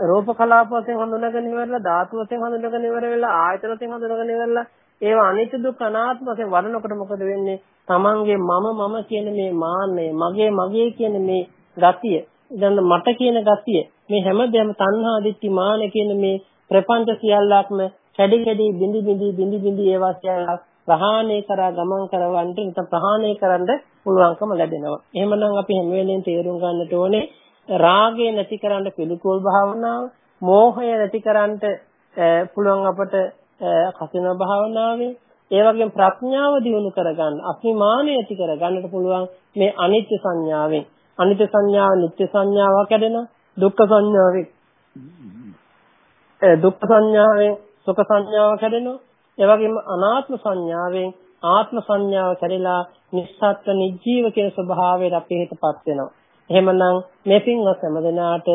Speaker 3: රූප කලාප වශයෙන් හඳුනාගෙන ඉවරලා ධාතු වශයෙන් හඳුනාගෙන ඉවර වෙලා ආයතන වශයෙන් හඳුනාගෙන ඉවරලා ඒවා අනිත්‍ය දුක්ඛ අනාත්ම වශයෙන් වඩනකොට මොකද වෙන්නේ තමන්ගේ මම මම කියන මේ මාන්නය මගේ මගේ කියන මේ ගතිය දැන් මට කියන ගතිය මේ හැමදේම තණ්හා දිට්ඨි මාන කියන මේ ප්‍රපංච සියල්ලක්ම කැඩි කැඩි බිඳි බිඳි බිඳි බිඳි ඒවා සියල්ල ප්‍රහාණය කරා ගමන් කරවන්න නැත්නම් ප්‍රහාණය කරන්න පුළුවන්කම ලැබෙනවා. එහෙමනම් අපි හැම වෙලෙම තේරුම් ගන්නට ඕනේ රාගය නැති කරන්න පිළිකුල් භාවනාව, මෝහය නැති කරන්න පුළුවන් අපට කසින භාවනාවේ ඒ වගේම ප්‍රඥාව දියුණු කරගන්න, අභිමානය ඇති කරගන්නට පුළුවන් මේ අනිත්‍ය සංඥාවෙන්. අනිත්‍ය සංඥාව නිත්‍ය සංඥාවක් හැදෙනවා. දුක්ඛ සංඥාවෙන් දුක්ඛ සංඥාවෙන් සුඛ සංඥාවක් හැදෙනවා. ඒ වගේම අනාත්ම සංඥාවෙන් ආත්ම සංඥාව කැඩලා නිස්සත්ත්ව නිජීව කියන ස්වභාවයට අපේ හිතපත් වෙනවා. එහෙමනම් මේ පින්වත් හැමදෙනාට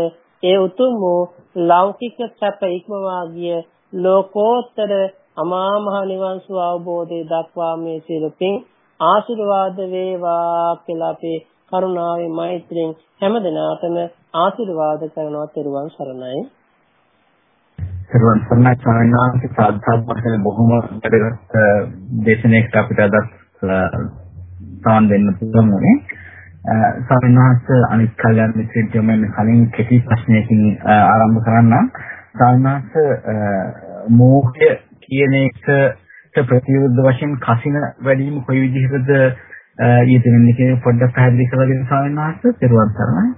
Speaker 3: ඒ උතුම් වූ ලෞකික සැප ඉක්මවා ගිය ලෝකෝත්තර අමා මහ නිවන් සුව අවබෝධය දක්වා මේ සියලුපින් ආශිර්වාද වේවා කියලා අපේ කරුණාවේ මෛත්‍රියෙන් හැමදෙනාටම ආශිර්වාද කරනවා. තෙරුවන් සරණයි.
Speaker 1: සර්වන් සර්ණයි ස්වාමීන් වහන්සේ. සාධාත් වශයෙන් බොහොම වැදගත් දේශනාවක් අපිට අද සාන් දෙන්න පුළුවන් වුණේ. ස්වාමීන් වහන්සේ අනිත් කල්යන මිත්‍රෙක් යොමෙන් කලින් කෙටි ප්‍රශ්නයකින් ආරම්භ කරන්නම්. ස්වාමීන් වහන්සේ මෝහය කියන එකට ප්‍රතිවිරුද්ධ වශයෙන් කසින වැඩිම කොයි විදිහටද ඊටෙන්නේ කියන පොඩ්ඩක් පැහැදිලි කරලා දෙන්න ස්වාමීන් වහන්සේ. ත්වන් සරණයි.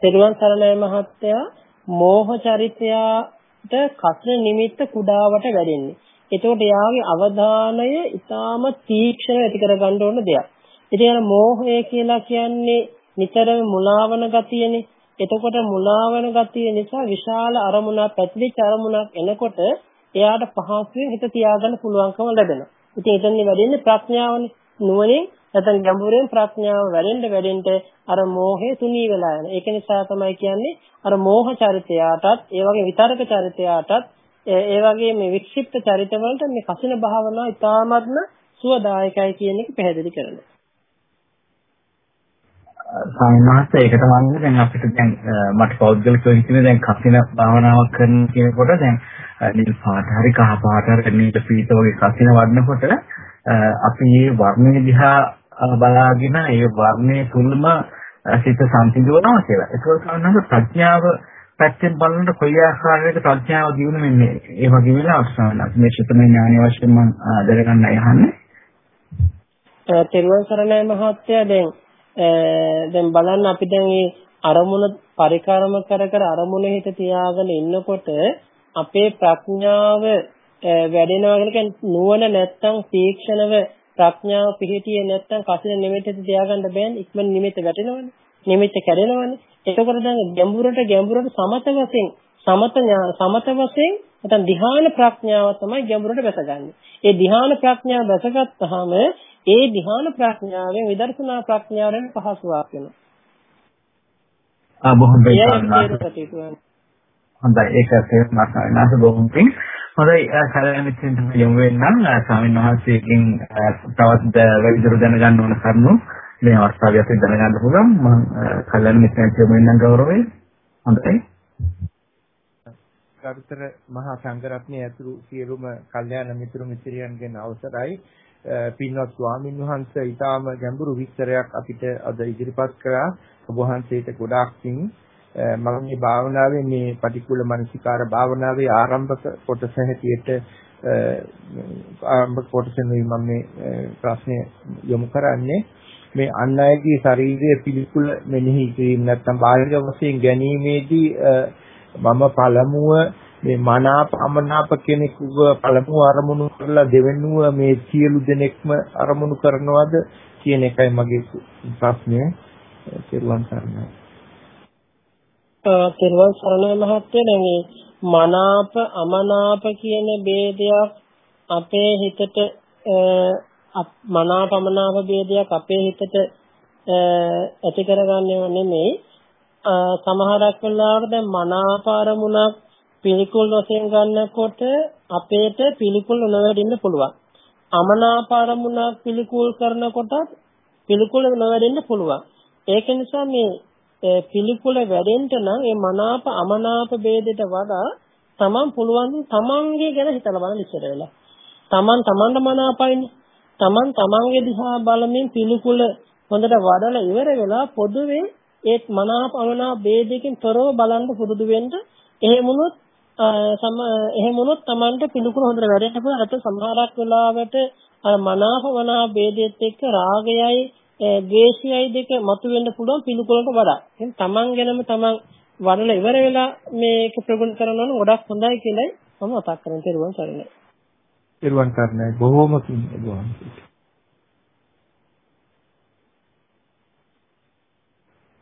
Speaker 3: තෙරුවන් සරණයි මහත්තයා මෝහ චරිතයට කසින නිමිත්ත කුඩාවට වැඩෙන්නේ. එතකොට යාගේ අවධානය ඊටාම තීක්ෂණ ඇති කරගන්න ඕන දෙයක්. ඉතින් අර මෝහය කියලා කියන්නේ නිතරම මුලාවන ගතියනේ. එතකොට මුලාවන ගතිය නිසා විශාල අරමුණක් පැතිරිච්ච අරමුණක් එනකොට එයාට පහසුවෙන් හිත තියාගන්න පුළුවන්කම ලැබෙනවා. ඉතින් එතනින් වැඩෙන්නේ ප්‍රඥාවනේ. නුවණින් නැත්නම් ගැඹුරෙන් ප්‍රඥාව වැඩෙන්න වැඩෙන්න අර මෝහය තුනී වෙලා යන. ඒක නිසා තමයි කියන්නේ අර මෝහ චරිතයටත් ඒ වගේ විතරක චරිතයටත් ඒ වගේ මේ වික්ෂිප්ත චරිතවලට මේ කසින භාවනාව ඉතාමත්ම සුවදායකයි කියන එක පැහැදිලි කරනවා.
Speaker 1: සාමාන්‍යයෙන් ඒකට වන්නේ දැන් අපිට දැන් මට පෞද්ගලිකව හිතෙන දැන් කසින භාවනාවක් කරන කෙනෙකුට දැන් නිල් පාට හරි කහ පාට හරි නිල් පීත වගේ කසින වඩනකොට අපි මේ වර්ණය දිහා බලාගෙන ඒ වර්ණයේ තුලම සිත සංසිඳවනවා කියලා. ඒක තමයි ප්‍රඥාව පැත්තෙන් බලනකොට කොයි ආකාරයකට ප්‍රඥාව දියුණු වෙන්නේ. ඒ වගේ වෙලාවට සමහරවිට මේ චිතන ඥානය වශයෙන් මම දැනගන්නයි අහන්නේ.
Speaker 3: තෙරුවන් සරණයි මහත්තයා දැන් දැන් බලන්න අපි දැන් මේ අරමුණ පරිකරම කර කර අරමුණ හිත තියාගෙන ඉන්නකොට අපේ ප්‍රඥාව වැඩෙනවා කියන්නේ නුවණ නැත්තම් තීක්ෂණව ප්‍රඥාව පිහිටියේ නැත්තම් කසින නිමිත්තට තියාගන්න බෑනේ. ඉක්මන නිමිත්ත වැටෙනවනේ. නිමිත්ත කැඩෙනවනේ. එතකොට දැන් ගැඹුරට ගැඹුරට සමත වශයෙන් සමත සමත වශයෙන් නැත්නම් ධ්‍යාන ප්‍රඥාව තමයි ගැඹුරට බැසගන්නේ. ඒ ධ්‍යාන ප්‍රඥාව බැසගත්තාම ඒ ධ්‍යාන ප්‍රඥාවෙන් විදර්ශනා ප්‍රඥාවෙන් පහසුවක් වෙනවා.
Speaker 1: ආ බොහොම හොඳයි ඒක තේරුම් ගන්න නැස බොහොම පිං. හොඳයි කලින් මෙතෙන් යමු වෙන්නම්. ස්වාමීන් වහන්සේගෙන් තවත් වැඩිදුර දැනගන්න ඕන කරුණු මේ අවස්ථාවේ අපි දැනගන්න පුළුවන්. මම කලින් මෙතෙන් යමු වෙන්නම් ගෞරවයෙන් හොඳයි.
Speaker 4: කරුතර මහා සංඝරත්නයේ ඇතුළු සියලුම කල්යාණ මිතුරු මිත්‍රයන්ගෙන් අවසරයි පින්වත් ස්වාමින් වහන්සේ ඊටාම ගැඹුරු විස්තරයක් අපිට අද ඉදිරිපත් කළා ඔබ වහන්සේට ගොඩාක් පිං මම මේ භාවනාවේ මේ පටිකුල මනසිකාර භාවනාවේ ආරම්භක කොටස හැටියට ආරම්භක කොටසෙන් මම මේ ප්‍රශ්නය යොමු කරන්නේ. මේ අන් අයගේ ශරීරයේ පිළිකුල මෙනෙහි කිරීම නැත්නම් බාහිර වශයෙන් ගැනීමේදී මම පළමුව මේ මනාප අමනාප කෙනෙකුව පළමුව අරමුණු කරලා දෙවෙනුව මේ සියලු දෙනෙක්ම අරමුණු කරනවද කියන එකයි මගේ ප්‍රශ්නය. සිරුවන් සරණයි.
Speaker 3: කෙරුවන් සරණයි මහත්තයා දැන් මේ මනාප අමනාප කියන ભેදයක් අපේ හිතට මනාප අමනාප ભેදයක් අපේ හිතට ඇති කරගන්නව නෙමෙයි සමහරක් වෙලාවට දැන් මනාපාරමුණක් පිළිකුල් වශයෙන් ගන්නකොට අපේට පිළිකුල් නොවැඩෙන්න පුළුවන්. අමනාපාරමුණක් පිළිකුල් කරනකොට පිළිකුල නොවැඩෙන්න පුළුවන්. ඒක නිසා මේ පිළිකුල වැඩෙන්න නම් මේ මනාප අමනාප ભેදයට වඩා තමන් පුළුවන් තමන්ගේ ගැන හිතලා බලන්න ඉස්සර වෙලා. තමන් තමන්ට මනාපයිනේ. තමන් තමන්ගේ දිහා බලමින් පිළිකුල හොඳට වඩලා ඉවර වෙලා පොදුවේ ඒ මනාප අමනාප ભેදයකින් තොරව බලන්න පුරුදු වෙන්න එහෙමුණොත් සම එහෙමුණොත් තමන්ට පිළිකුල හොඳට වැඩෙන්න පුළුවන්. අත සමහරක් වෙලාවට අර මනාප මනාප ભેදෙත් එක්ක රාගයයි ද්වේෂයයි දෙක මතුවෙන්න පුළුවන් පිළිකුලට වඩා. එහෙනම් තමන් ගැනම තමන් වඩලා ඉවර වෙලා මේක ප්‍රගුණ කරනවා නම් ගොඩක් හොඳයි කියලායි මම මතක් කරන්නේ තෙරුවන් සරණයි.
Speaker 4: තෙරුවන් සරණයි බොහෝම පිං ඔබ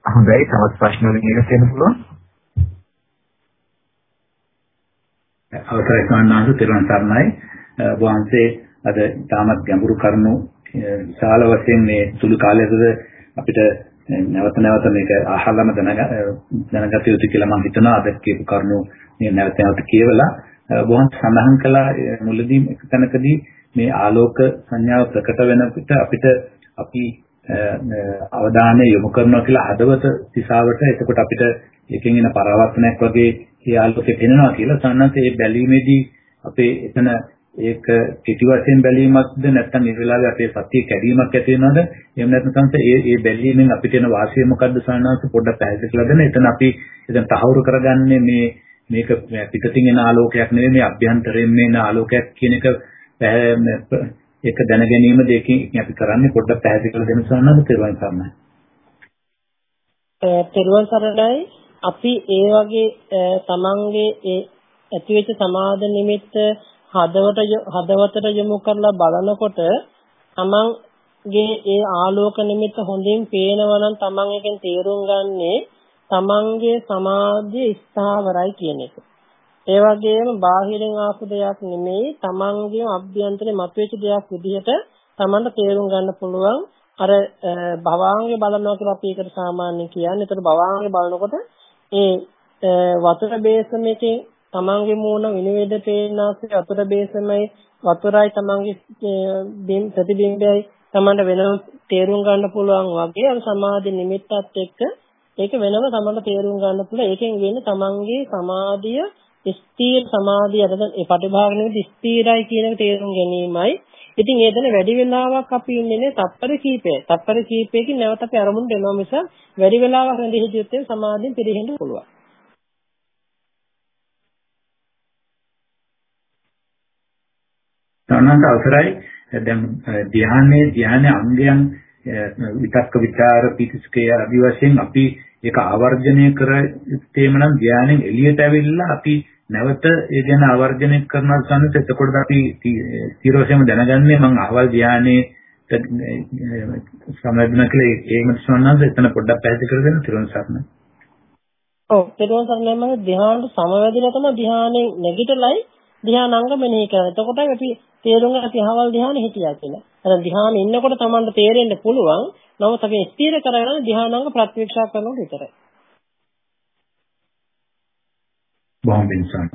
Speaker 1: හොඳයි තවත් ප්‍රශ්න වලින් එකක් තියෙන්න පුළුවන්.
Speaker 5: අවසරයි සම්මානස තෙරුවන් සරණයි. වහන්සේ අද තාමත් ගැඹුරු කරුණු විශාල වශයෙන් මේ සුළු කාලයකද අපිට නැවත නැවත මේක අහලම දැනගත යුතු කියලා මම හිතනවා අද කියපු කරුණු මේ නැවත නැවත කියවලා බොහොම සඳහන් කළා මුලදී එක තැනකදී මේ ආලෝක සංඥාව ප්‍රකට වෙන විට අපිට අපි අවධානය යොමු කරනවා කියලා හදවත දිශාවට එතකොට අපිට එකකින් එන පරාවර්තනයක් වගේ ඒ ආලෝකය පෙනෙනවා කියලා සන්නත් ඒ බැලීමේදී අපේ එතන ඒක කෙටි වශයෙන් බැලීමක්ද නැත්නම් මේ වෙලාවේ අපේ සතිය කැඩීමක් ඇති වෙනවද එහෙම නැත්නම් ඒ ඒ බැලීමෙන් අපිට එන වාසිය මොකද්ද සානාංශ පොඩ්ඩක් පැහැදිලි කරලා දෙන්න. එතන අපි එතන තහවුරු කරගන්නේ මේ මේක පිටතින් එන ආලෝකයක් නෙවෙයි මේ අභ්‍යන්තරයෙන් එන ආලෝකයක් කියන එක ඒක දැන ගැනීම දෙකකින් අපි කරන්නේ පොඩ්ඩක් පැහැදිලි කරලා දෙන්න සානාංශ තේරුම් ගන්නයි.
Speaker 3: තෙරුවන් සරණයි අපි ඒ වගේ තමන්ගේ ඒ ඇතිවෙච්ච සමාද නිමිත්ත හදවත හදවතට යොමු කරලා බලනකොට තමන්ගේ ඒ ආලෝක නිමිත්ත හොඳින් පේනවා නම් තමන් එකෙන් තේරුම් ගන්නේ තමන්ගේ සමාධිය ස්ථාවරයි කියන එක. ඒ වගේම බාහිරින් ආපු දෙයක් නෙමෙයි තමන්ගේ අභ්‍යන්තරේ මතුවෙච්ච දෙයක් විදිහට තමන්ට තේරුම් ගන්න පුළුවන් අර භවාංගේ බලනවා කියලා අපි ඒකට සාමාන්‍යයෙන් කියන්නේ. ඒතර භවාංගේ බලනකොට ඒ වතුර බේසමකින් තමන්ගේ මූණ විනිවිද පේනාසේ වතුර බේසමයි වතුරයි තමන්ගේ ප්‍රතිබිම්බයයි තමන්ට වෙනම තේරුම් ගන්න පුළුවන් වගේ අර සමාධි නිමිත්තත් එක්ක ඒක වෙනම තමන්ට තේරුම් ගන්න පුළුවන්. ඒකෙන් වෙන්නේ තමන්ගේ සමාධිය ස්ථීර සමාධිය අද ඒ පටිභාග නෙවෙයි ස්ථීරයි කියන එක තේරුම් ගැනීමයි. ඉතින් ඒතන වැඩි වෙලාවක් අපි ඉන්නේ නේ තප්පර කීපය. තප්පර කීපයකින් නැවත අපි අරමුණට එනවා මිස වැඩි වෙලාවක් රැඳී හිටියොත් සමාධියෙන් පිරෙහෙන්න පුළුවන්.
Speaker 5: සානන්ද අවසරයි දැන් ධ්‍යානයේ ධ්‍යාන අංගයන් විතක්ක ਵਿਚාර පිතිස්කේ ආදි වශයෙන් අපි ඒක ආවර්ජනය කර තේම නම් ධ්‍යානෙන් එළියට ඇවිල්ලා අපි නැවත ඒ ගැන ආවර්ජනය කරනවා සම්මත එතකොට අපි ස්ථිරවශයෙන්ම දැනගන්නේ මම අහවල් ධ්‍යානයේ සමවැදුණා කියලා ඒකම සම්බන්ධව එතන පොඩ්ඩක් පැහැදිලි කර දෙන්න තිරුවන් සරණයි.
Speaker 3: ඔව් තිරුවන් සරණයි මම ධ්‍යානට සමවැදිලා තමයි ධ්‍යානෙන් නැගිටලයි ධ්‍යානංග මෙනෙහි කරනවා. එතකොට අපි තේරුම් ගන්න අපි අහවල් ධ්‍යානෙ හිටියා කියලා. අර ධ්‍යානෙ ඉන්නකොට Tamanට තේරෙන්න පුළුවන්. නමුත් අපි ස්ථිර කරගෙන ධ්‍යානංග ප්‍රත්‍යක්ෂා කරනකොට විතරයි.
Speaker 5: බොහොම පිංසන්.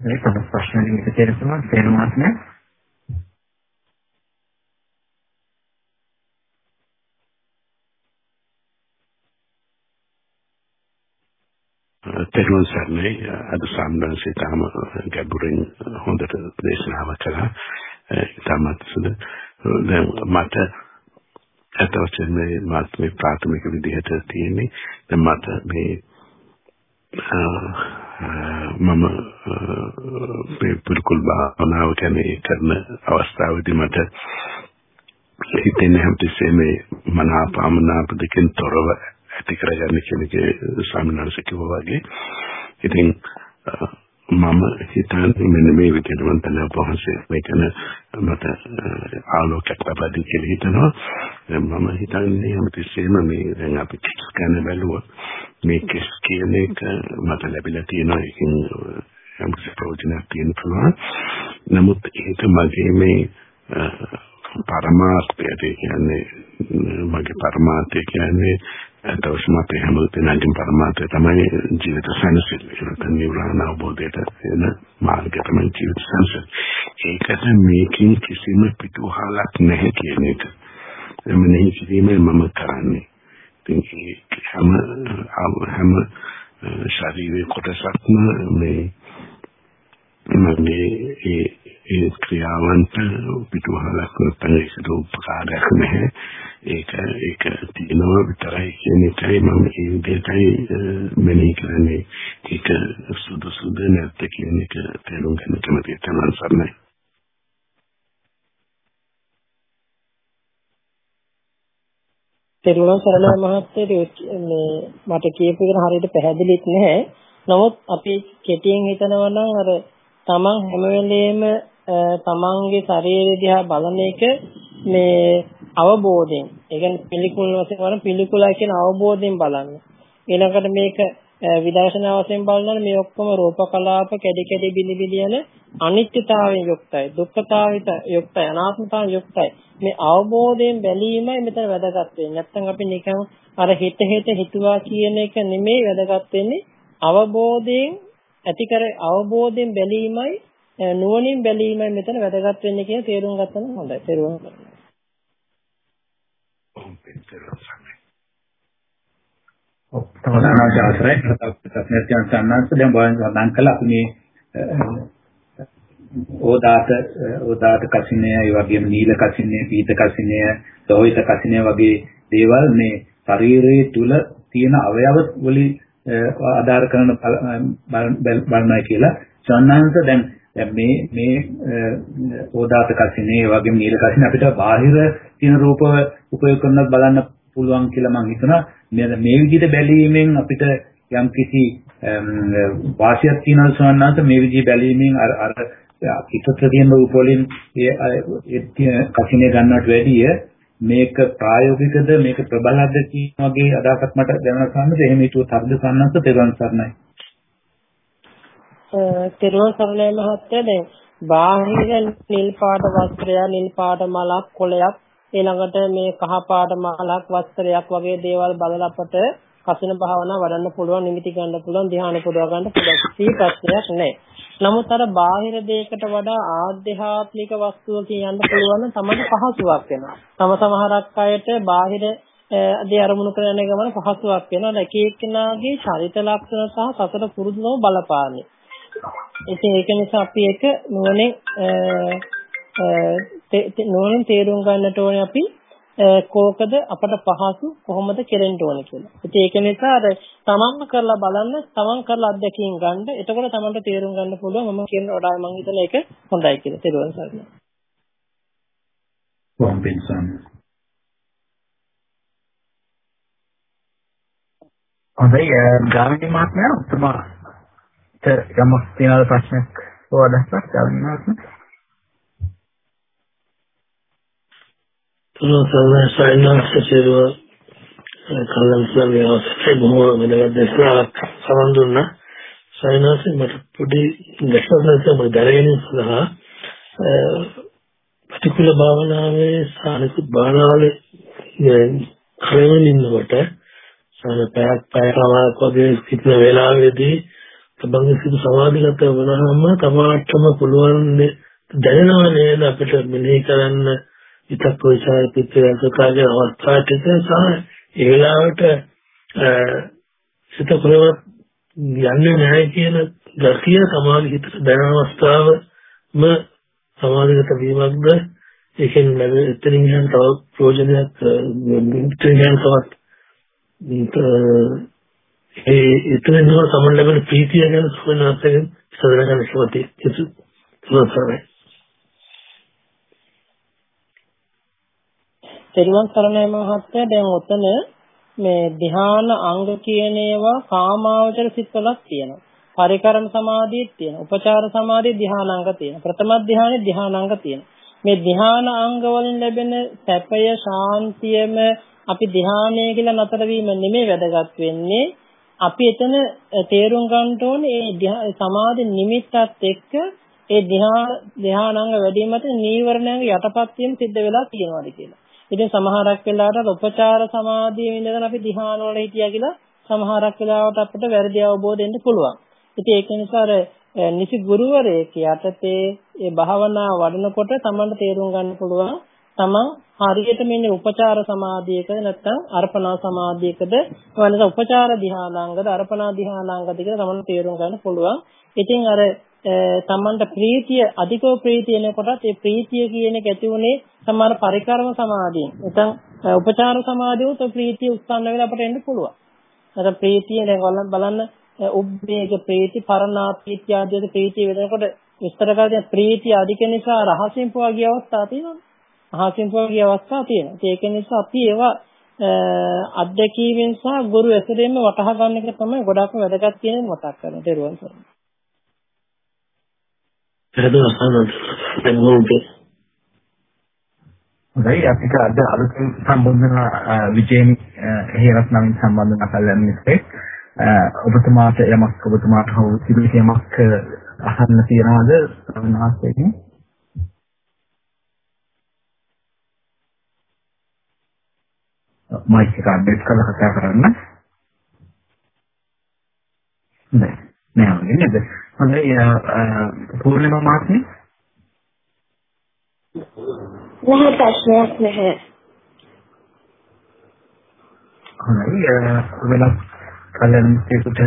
Speaker 1: ඒක තමයි ප්‍රශ්න දෙකක් තියෙනවා තේරුම්වත් නැහැ.
Speaker 6: තෙරුවන් සරණයි අද සම්බන්ධයෙන් තාම ගැඹුරින් හොඳට දේශනාව කළා. තාමත් සුද දැන් මට අතවචන මේ මාත් මේ ප්‍රාථමික විදිහට තියෙන්නේ දැන් මට මේ මම මේ පුරුකුල් භාවනාව කියන්නේ කරන අවස්ථාවේදී මට හිතෙන්නේ හැමතිස්සෙම මේ මනාපමනාප දෙකෙන් තොරව ඇති කරගන්න කියන එක ස්වාමීන් කිව්වා වගේ. ඉතින් මම හිතන්නේ මෙන්න මේ විදිහට මම තන පහසේ මේකන මට ආලෝකයක් ලබා දී කියලා හිතනවා. මම හිතන්නේ හැමතිස්සෙම මේ දැන් අපි ස්කෑනර් බැලුවොත් මේ කෙස් කියන එක මට ලැබිලා තියෙනවා. ඒකෙන් යම්කිසි ප්‍රයෝජනයක් තියෙන්න පුළුවන්. නමුත් ඒක මගේ මේ පරමාර්ථය කියන්නේ මගේ පරමාර්ථය කියන්නේ දවසම අපේ හැම දෙනාගේම පරමාර්ථය තමයි ජීවිත සැනසෙල්ල. ඒක නිවරණ අවබෝධයට එන මාර්ගය තමයි ජීවිත සැනසෙල්ල. ඒකට මේකෙන් කිසිම පිටුහලක් නැහැ කියන එක. මෙනෙහි කිරීමෙන් මම කරන්නේ. ඉතින් හැම හැම ශරීරයේ කොටසක්ම මේ මේ ඒ ඒ ක්‍රියාවන්ට පිටුහලක් නැත්නම් ඒකට උපකාරයක් නැහැ. ඒක ඒක තියෙනවා විතරයි කියන එකයි මම ඒ විදිහටයි මෙනෙහි කරන්නේ. ඒක සුදුසුද නැත්ද කියන එක තේරුම් ගන්න කැමතියි තමයි සර්ණයි.
Speaker 3: තෙරුවන් සරණයි මහත්තයා මේ මට කියපු එක හරියට පැහැදිලිත් නැහැ. නමුත් අපි කෙටියෙන් හිතනවා නම් අර තමන් හැම වෙලේම තමන්ගේ ශරීරය දිහා බලන එක මේ අවබෝධයෙන්. ඒ කියන්නේ පිළිකුල් වශයෙන් වරන් පිළිකුලයි කියන අවබෝධයෙන් බලන්න. ඊළඟට මේක විදර්ශනා වශයෙන් බලනවා මේ ඔක්කොම රූප කලාප කැඩි කැඩි බිලි බිලි යන අනිත්‍යතාවයෙන් යුක්තයි. දුක්ඛතාවිත යුක්තයි. අනාත්මතාවයෙන් යුක්තයි. මේ අවබෝධයෙන් බැලීමයි මෙතන වැදගත් වෙන්නේ. නැත්නම් අපි නිකන් අර හිත හිත හිතුවා කියන එක නෙමෙයි වැදගත් වෙන්නේ. අවබෝධයෙන් ඇති කර අවබෝධයෙන් බැලීමයි නුවණින් බැලීමයි මෙතන වැදගත් වෙන්නේ කියන තේරුම් ගත්තම හොඳයි තේරුම් ගන්න.
Speaker 5: ඔව් තමයි ආචාර්ය ප්‍රශ්නයක් යනසන්නත් දැන් බලන්න සඳහන් කළා අපි මේ ඕදාත ඕදාත කසිනය ඒ වගේම නීල කසිනය පීත කසිනය ලෝහිත කසිනය වගේ දේවල් මේ ශරීරයේ තුල තියෙන අවයව වලින් ආධාර කරන බලනයි කියලා සන්නංශ දැන් දැන් මේ මේ ඕදාත කසිනේ ඒ වගේම නීල කසිනේ අපිට බාහිර තියෙන රූප උපයෝග කරනත් බලන්න පුළුවන් කියලා මම හිතනවා මේ විදිහට බැලීමෙන් අපිට යම්කිසි වාසියක් තියෙනවා සවන්නාත මේ විදිහ බැලීමෙන් අර අර පිටත තියෙන රූප වලින් ඒ කසිනේ ගන්නවට වැඩිය මේක ප්‍රායෝගිකද මේක ප්‍රබලද කියන වගේ අදහසක් මට දැනන සම්මත එහෙම හිතුව තර්ද සම්නස්ස තෙරුවන් සරණයි.
Speaker 3: තෙරුවන් සරණයි මහත්තයා දැන් බාහිර නිල් පාට වස්ත්‍රය නිල් පාට මලක් කොළයක් ඊළඟට මේ කහ පාට මලක් වස්ත්‍රයක් වගේ දේවල් බලලා අපට කසින භාවනා වඩන්න පුළුවන් නිමිති ගන්න පුළුවන් ධ්‍යාන පුදව ගන්න පුළුවන් කී ප්‍රශ්නයක් නැහැ. නමුත් අර බාහිර දෙයකට වඩා ආධ්‍යාත්මික වස්තුවකින් යන්න පුළුවන් නම් තමයි පහසුවක් වෙනවා. තම සමහරක් අයට බාහිර දේ අරමුණු කරන ගමන පහසුවක් වෙනවා. එක එක්කෙනාගේ චරිත ලක්ෂණ සහ සතර පුරුදුනම බලපාන්නේ. ඉතින් ඒක නිසා අපි ඒක නුවණින් නුවණින් තේරුම් ගන්නට ඕනේ අපි කෝකද අපට පහසු කොහොමද කෙරෙන්න ඕන කියලා. ඉතින් ඒක නිසා අර තමන්ම කරලා බලන්න, තමන් කරලා අත්දැකීම් ගන්න. එතකොට තමන්ට තේරුම් ගන්න පුළුවන් මම කියන වඩා මම හිතන එක හොඳයි කියලා. තේරුවන් සරණයි.
Speaker 5: කොහොම පින්සන්.
Speaker 1: හොඳයි ගාමිණී මහත්මයා උතුමා යමක් තියෙනවද ප්‍රශ්නයක් හෝ අදහසක් ගාමිණී මහත්මයා?
Speaker 7: තුනසන සයින්ස් කල්ලම් ස්වාමී අවස්ථේ බොහොම වෙනවත් දේශනාවක් සමන් දුන්නා. සයින්ස් මට පොඩි දැක්වන්නත් මම දැනගෙන සඳහා ප්‍රතිකූල භාවනාවේ සානිකුත් භාවනාවේ කරමින් ඉන්නකොට සාන පැයක් පැයකමාරක් වගේ සිටින වෙලාවේදී තමන්ගේ සිත සමාධිගත වුණාම තමාටම පුළුවන් දැනෙනව නේද අපිට මෙනෙහි කරන්න? විතක් විචාර පිටරසකාගේ අවස්ථා ටික සහ ඒ වෙලාවට සිත කොහෙවත් යන්නේ නැහැ කියන ගතිය සමාධි හිතට දැනෙන අවස්ථාවම සමාධිගත වීමක්ද? ඒකෙන් ලැබෙන එතනින් යන තව ප්‍රයෝජනයක් එතනින් යන තවත් ඒ එතනින් යන සමන් ලැබෙන ප්‍රීතිය ගැන සුවනාසයෙන් සදර ගන්න ශෝති කිසු සුවසරයි
Speaker 3: තෙරුවන් සරණයි මහත්තයා දැන් ඔතන මේ ධ්‍යාන අංග කියන ඒවා කාමාවචර සිත්වලක් තියෙනවා. පරිකරම සමාධියෙත් තියෙනවා. උපචාර සමාධියේ ධ්‍යානාංග තියෙනවා. ප්‍රථම ධ්‍යානයේ ධ්‍යානාංග තියෙනවා. මේ ධ්‍යාන අංග වලින් ලැබෙන සැපය ශාන්තියම අපි ධ්‍යානය කියලා නතර වීම නෙමෙයි වැදගත් වෙන්නේ. අපි එතන තේරුම් ගන්න ඕනේ මේ සමාධි නිමිත්තත් එක්ක ඒ ධ්‍යාන ධ්‍යානාංග වැඩි වීමත් නීවරණයන්ගේ යටපත් වීම සිද්ධ වෙලා තියෙනවාද කියලා. ඉතින් සමහරක් වෙලාවට උපචාර සමාධියේ ඉඳගෙන අපි ධ්‍යාන වල හිටියා කියලා සමහරක් වෙලාවට අපිට වැරදි අවබෝධෙන්න පුළුවන්. ඉතින් ඒක නිසා අර නිසි ගුරුවරයෙක් යටතේ ඒ භාවනා වඩනකොට තමන්ට තේරුම් ගන්න පුළුවන් තමන් හරියට මෙන්නේ උපචාර සමාධියකද නැත්නම් අර්පණා සමාධියකද වනස උපචාර ධ්‍යානාංගද අර්පණා ධ්‍යානාංගද කියලා තමන්ට තේරුම් ගන්න පුළුවන්. ඉතින් අර තමන්ට ප්‍රීතිය අධිකව ප්‍රීතිය එනකොටත් ඒ ප්‍රීතිය කියන එක ඇති උනේ සමහර පරිකර්ම සමාධියෙන්. නැත්නම් උපචාර සමාධියුත් ප්‍රීතිය උත්සන්න වෙලා අපට එන්න පුළුවන්. නැත්නම් ප්‍රීතිය දැන් බලන්න උබ්බේක ප්‍රීති පරණා ප්‍රීතිය ආදී ප්‍රීතිය වෙනකොට විස්තර කරලා ප්‍රීතිය අධික නිසා රහසින් පවා ගිය අවස්ථා තියෙනවා. රහසින් පවා ගිය අවස්ථා තියෙනවා. ඒක නිසා අපි ඒවා අත්දැකීමෙන් සහ ගුරු ඇසුරෙන්ම වටහා ගන්න එක තමයි ගොඩාක්ම වැදගත් කියන මතක් කරනවා. දරුවන් සර්.
Speaker 1: හොඳයි අපිට අද අලුතෙන් සම්බන්ධ වෙන විජේන් හේරත් නම් සම්බන්ධ නැකලන් මිස්ටේක් ඔබතුමාට යමක් ඔබතුමාට හවු සිදුවිච්ච යමක් අහන්න තියනවාද සමහරවිට මයික් එක අප්ඩේට් කරලා කතා කරන්න. නෑ. නෑ නේද? හොඳයි පූර්ණිමා මාත්නේ?
Speaker 8: නැහැ ප්‍රශ්නයක් නැහැ.
Speaker 1: හොඳයි. වෙනත් කලින් මේකට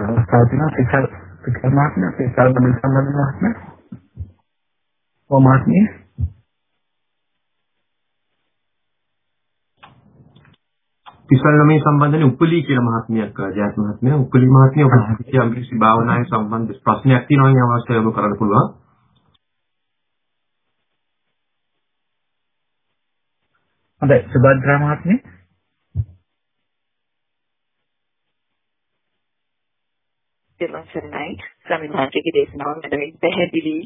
Speaker 1: අවස්ථාව තියෙනවා සිකල් සිකල් මාත්නේ සිකල් බඳ සම්බන්ධ මාත්නේ. ඔය මාත්නේ
Speaker 2: පිසල් ළමයි සම්බන්ධනේ උපලී කියලා මහත්මියක් ජයත් මහත්මිය උපලී මහත්මිය ඔබ හිතේ අංග්‍රීසි භාවනාවේ සම්බන්ධ ප්‍රශ්නයක් තියෙනවා නම් අවශ්‍යයි ඔබ කරන්න පුළුවන්.
Speaker 1: හොඳයි සුභද්‍රා මහත්මිය
Speaker 9: දෙලොස්සනයි සමිමාජික දේශනාව මැදමින් පැහැදිලි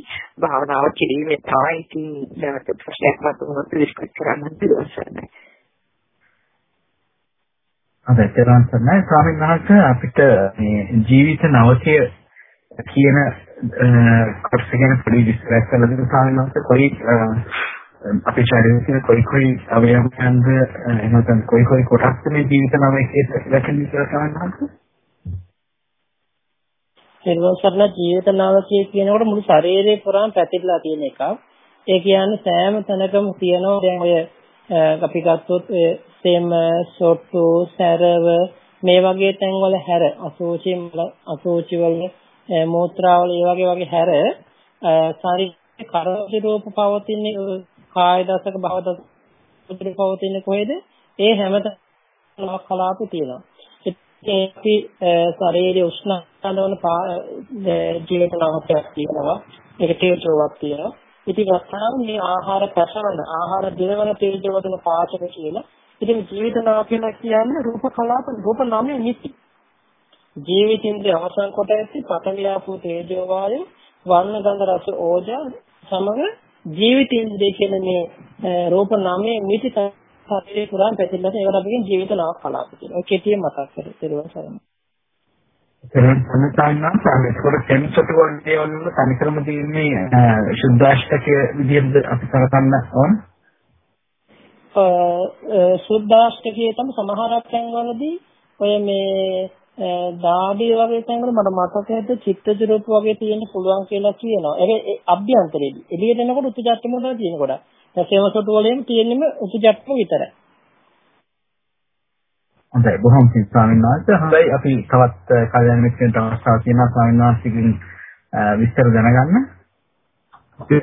Speaker 9: භාවනාව කිරීමේ තමයි ඉතින් නැවත ප්‍රශ්නයක් වතුනොත් විස්තර කරන්න දෙලොස්සනයි.
Speaker 1: අද එතරම් තමයි. ස්වාමීන් වහන්සේ අපිට මේ ජීවිත නවකය කියන කොටස ගැන පොඩි විස්තරයක් කරලා දෙන්න ස්වාමීන් වහන්සේ. කොයි අපේ ශරීරයේ කොයි කොයි අවයවයන්ද එහෙනම් කොයි කොයි කොටස්ද මේ ජීවිත නවකයේ දැකෙන විතර ස්වාමීන් වහන්සේ?
Speaker 3: නිර්වසරණ ජීවිත නවකය කියනකොට මුළු ශරීරේ පුරාම පැතිරලා තියෙන එකක්. ඒ කියන්නේ සෑම තැනකම තියෙනවා දැන් ඔය අපි ගත්තොත් සෙම සොට්ටු සැරව මේ වගේ තැන්වල හැර අසෝචි අසෝචි වල මූත්‍රාවල ඒ වගේ වගේ හැර ශරීර කරෝචි රූප පවතින කාය දසක භව දසක පවතින කොහෙද? ඒ හැමතැනම කලාප තියෙනවා. ඒ අපි ශරීරයේ උෂ්ණතාවන ජීවිත නාමයක් තියෙනවා. ඒක තේජෝවක් තියෙනවා. ඉතින් වස්තාව මේ ආහාර පැසවන ආහාර දිනවන තේජවදන පාචක කියලා. ඉතින් ජීවිත නාමය කියන්නේ රූප කලාප රූප නාමය නිසි. ජීවිතින්ගේ අවසන් කොට ඇති පඨවියාපෝ තේජෝ වායු වර්ණ ගන්ධ රස ඕජා සමග ජීවිතින්ද්‍රය කියන මේ රූප නාමයේ මිති ශරීරේ පුරාම පැතිරලා ඒකට අපි කියන ජීවිත නාම කලාප කියලා. ඔය කෙටියෙන් මතක් කරගන්න.
Speaker 1: එහෙනම් සම්සාරණ සාමිතකොට කෙන්සට වගේ වල තනිකරම තියෙන්නේ ශුද්ධාෂ්ටකය විදිහට අපි කරකන්න ඕන.
Speaker 3: සුද්ධාෂ්ටකයේ තම සමහරක් තැන්වලදී ඔය මේ දාඩිය වගේ තැන්වල මට මතක ඇද්ද චිත්තජ රූප වගේ තියෙන්න පුළුවන් කියලා කියනවා. ඒක අභ්‍යන්තරයේදී. එළියට එනකොට උත්ජාත්ම වල තියෙන කොට. දැන් සේවසොටු වලින් තියෙන්නම උත්ජාත්ම විතරයි.
Speaker 1: හොඳයි බොහොම පිං ස්වාමීන් වහන්සේ හොඳයි අපි තවත් කල්යනා මිත්‍රයන්ට අවස්ථාවක් තියෙනවා ස්වාමීන් වහන්සේගෙන් විස්තර දැනගන්න.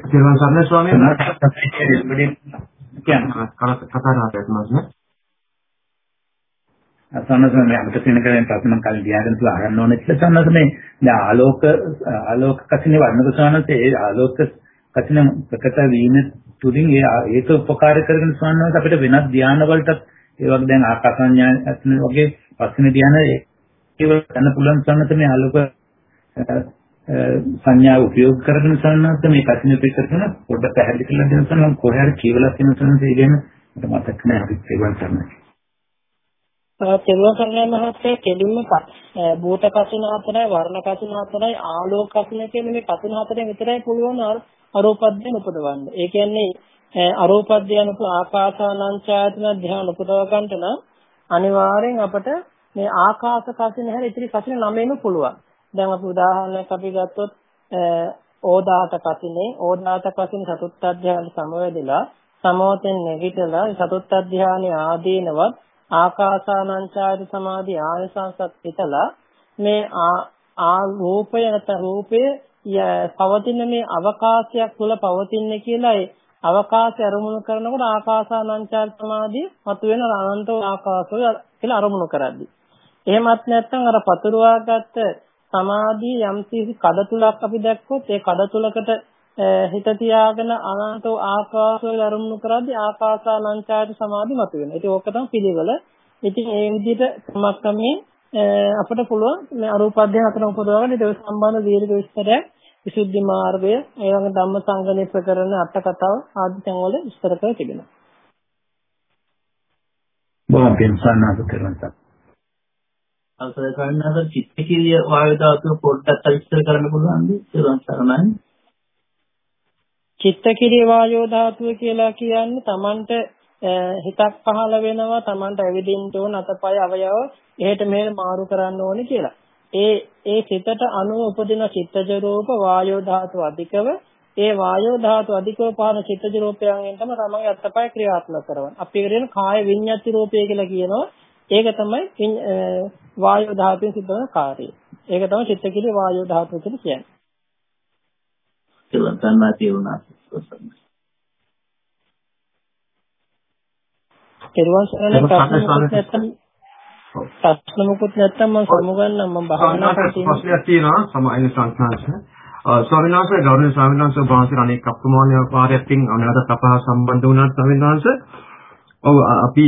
Speaker 2: තිරුවන් සරණයි ස්වාමීන් වහන්සේ. කියන්නේ.
Speaker 5: සම්මතනේ අපිට තියෙන කෙනෙක් ප්‍රශ්න කල් දියාගෙන තුල අහන්න ඕනේ කියලා සම්මතනේ දැන් ආලෝක ආලෝක කසිනේ වර්ණක සානසේ ඒ ආලෝක කසින ප්‍රකට වීම තුලින් ඒ ඒක උපකාර කරගෙන සානවත් අපිට වෙනත් ධානය වලට ඒ වගේ දැන් ආකාසඤ්ඤායතන වගේ පස්සින ධානය ඒව ගන්න පුළුවන් සම්මත මේ ආලෝක සංඥා උපයෝග කරගෙන සම්මත මේ කසින පිටකන පොඩ්ඩක් පැහැදිලි කරලා දෙන්න සම්මත කොහේ හරි කියවලා තියෙන සම්මත ඒ ගැන මට මතක නැහැ අපි ඒවන් කරන්නේ
Speaker 3: තෙරුවන් මහත්තයා කෙලින්ම භූත කසින හතරයි වර්ණ කසින හතරයි ආලෝක කසින කියන මේ කසින හතරෙන් විතරයි පුළුවන් අරූපද්‍යන උපදවන්න. ඒ කියන්නේ අරූපද්‍යන ආකාසානංචායතන ධ්‍යාන උපදව ගන්නට නම් අනිවාර්යෙන් අපට මේ ආකාශ කසින හැර ඉතිරි කසින නමෙන්න පුළුවන්. දැන් අපි උදාහරණයක් අපි ගත්තොත් ඕදාත කසිනේ. ඕදාත කසින චතුත්ථ ධ්‍යාන සමවැදලා සමෝතෙන් නැගිටලා චතුත්ථ ධ්‍යානයේ ආදීනවත් ආකාසානංචායත සමාධි ආයසංසත් හිතලා මේ ආ රූපය නැත්නම් රූපය පවතින මේ අවකාශයක් තුළ පවතින්නේ කියලා ඒ අවකාශය අරමුණු කරනකොට ආකාසානංචායත සමාධිය මතුවෙන අනන්ත ආකාශය කියලා අරමුණු කරද්දී. එහෙමත් නැත්නම් අර පතුරවාගත්ත සමාධිය යම්කිසි කඩ තුලක් අපි දැක්කොත් ඒ කඩ තුලකට හිත තියාගෙන අනන්ත ආකාශවල අරමුණු කරද්දී ආකාසානංචායත සමාධි මතුවෙනවා. ඉතින් ඕක තමයි පිළිවෙල. ඉතින් ඒ විදිහට ක්‍රමක්‍රමයෙන් අපිට පුළුවන් මේ අරූප අධ්‍යයන අතර උපදවගෙන ඒක සම්බන්ධ දීර්ඝ විස්තරයක් විසුද්ධි මාර්ගය ඒ වගේ ධම්ම සංගණේ ප්‍රකරණ අට කතාව ආදී තැන් වල විස්තර කර තිබෙනවා.
Speaker 5: බොහොම පින් සන්නාද කරනවා.
Speaker 10: අවසර කරනවාද චිත්ත කිරිය වායු ධාතුව පොඩ්ඩක් විස්තර කරන්න පුළුවන්ද? ඒක සරණයි.
Speaker 3: චිත්තකිරිය වායෝ ධාතුව කියලා කියන්නේ Tamanට හිතක් පහළ වෙනවා Tamanට ඇවිදින්න ඕන අතපය අවයව එහෙට මෙහෙට මාරු කරන්න ඕනේ කියලා. ඒ ඒ සිතට අනුව උපදින චිත්තජ රූප වායෝ ධාතුව අධිකව ඒ වායෝ ධාතු අධිකව පහන චිත්තජ රූපයන්ගෙන් තමයි තමන්ගේ අත්පය ක්‍රියාත්මක කරවන්නේ. අපි කියන කාය විඤ්ඤාති රූපය කියලා කියනවා. ඒක තමයි වායෝ ධාතුවෙන් සිද්ධ වෙන කාර්යය. ඒක තමයි චිත්තකිරිය වායෝ ධාතුව කියලා කියන්නේ.
Speaker 10: කියලා ගන්නා තියුණා.
Speaker 3: පෙරවන් සරණ ප්‍රශ්න මොකුත් නැත්තම් මම සමුගන්නම් මම භාවනා කරලා
Speaker 2: ප්‍රශ්නයක් තියෙනවා සමායන සංඛාංශ ස්වාමීන් වහන්සේ ගෞරවනීය ස්වාමීන් වහන්සේ වහන්සේ අනේක අප්‍රමාණීය වාරයක්ින් අනලට අපහා සම්බන්ධ වුණා ස්වාමීන් වහන්සේ ඔව් අපි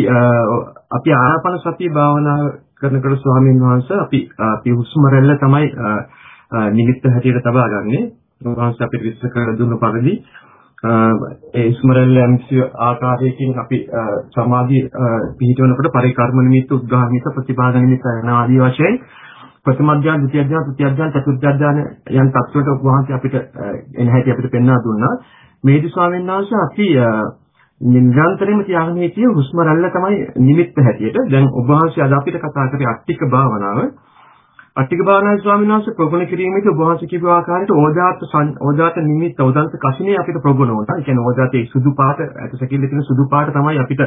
Speaker 2: අපි ආනාපාන සතිය භාවනා කරනකොට ස්වාමීන් වහන්සේ අපි අපි හුස්ම රැල්ල තමයි නිමිත්ත හැටියට තබා ගන්නේ වහන්සේ අපිට විස්තර කරලා දුන්න පරිදි ඒ ස්මරණල යම්කිසි ආකාරයකින් අපි සමාධි පිහිටවනකොට පරිකර්ම නිමිත්ත උද්ඝාත නිමිත්ත ප්‍රතිපාද නිමිත්ත යන ආදී වශයෙන් ප්‍රථම අධ්‍යාන, ද්විතිය අධ්‍යාන, තෘතිය අධ්‍යාන, චතුර්ථ අධ්‍යාන යන තත්ත්වයට උපවාසය අපිට එන හැටි අපිට පෙන්වා දුන්නා. මේදි ස්වාමීන් වහන්සේ අපි නිරන්තරයෙන්ම තියාගෙන හිටිය හුස්ම රැල්ල තමයි නිමිත්ත හැටියට. දැන් ඔබ වහන්සේ අද අපිට කතා කරේ අට්ටික භාවනාව. අට්ටික භාවනාවේ ස්වාමීන් වහන්සේ ප්‍රගුණ කිරීමේදී ඔබ වහන්සේ කියපු ආකාරයට ඕදාත ඕදාත නිමිත්ත ඕදාත කසිනේ අපිට ප්‍රගුණ වුණා. ඒ කියන්නේ ඕදාතේ සුදු පාට ඇටසැකිල්ලේ තියෙන සුදු පාට තමයි අපිට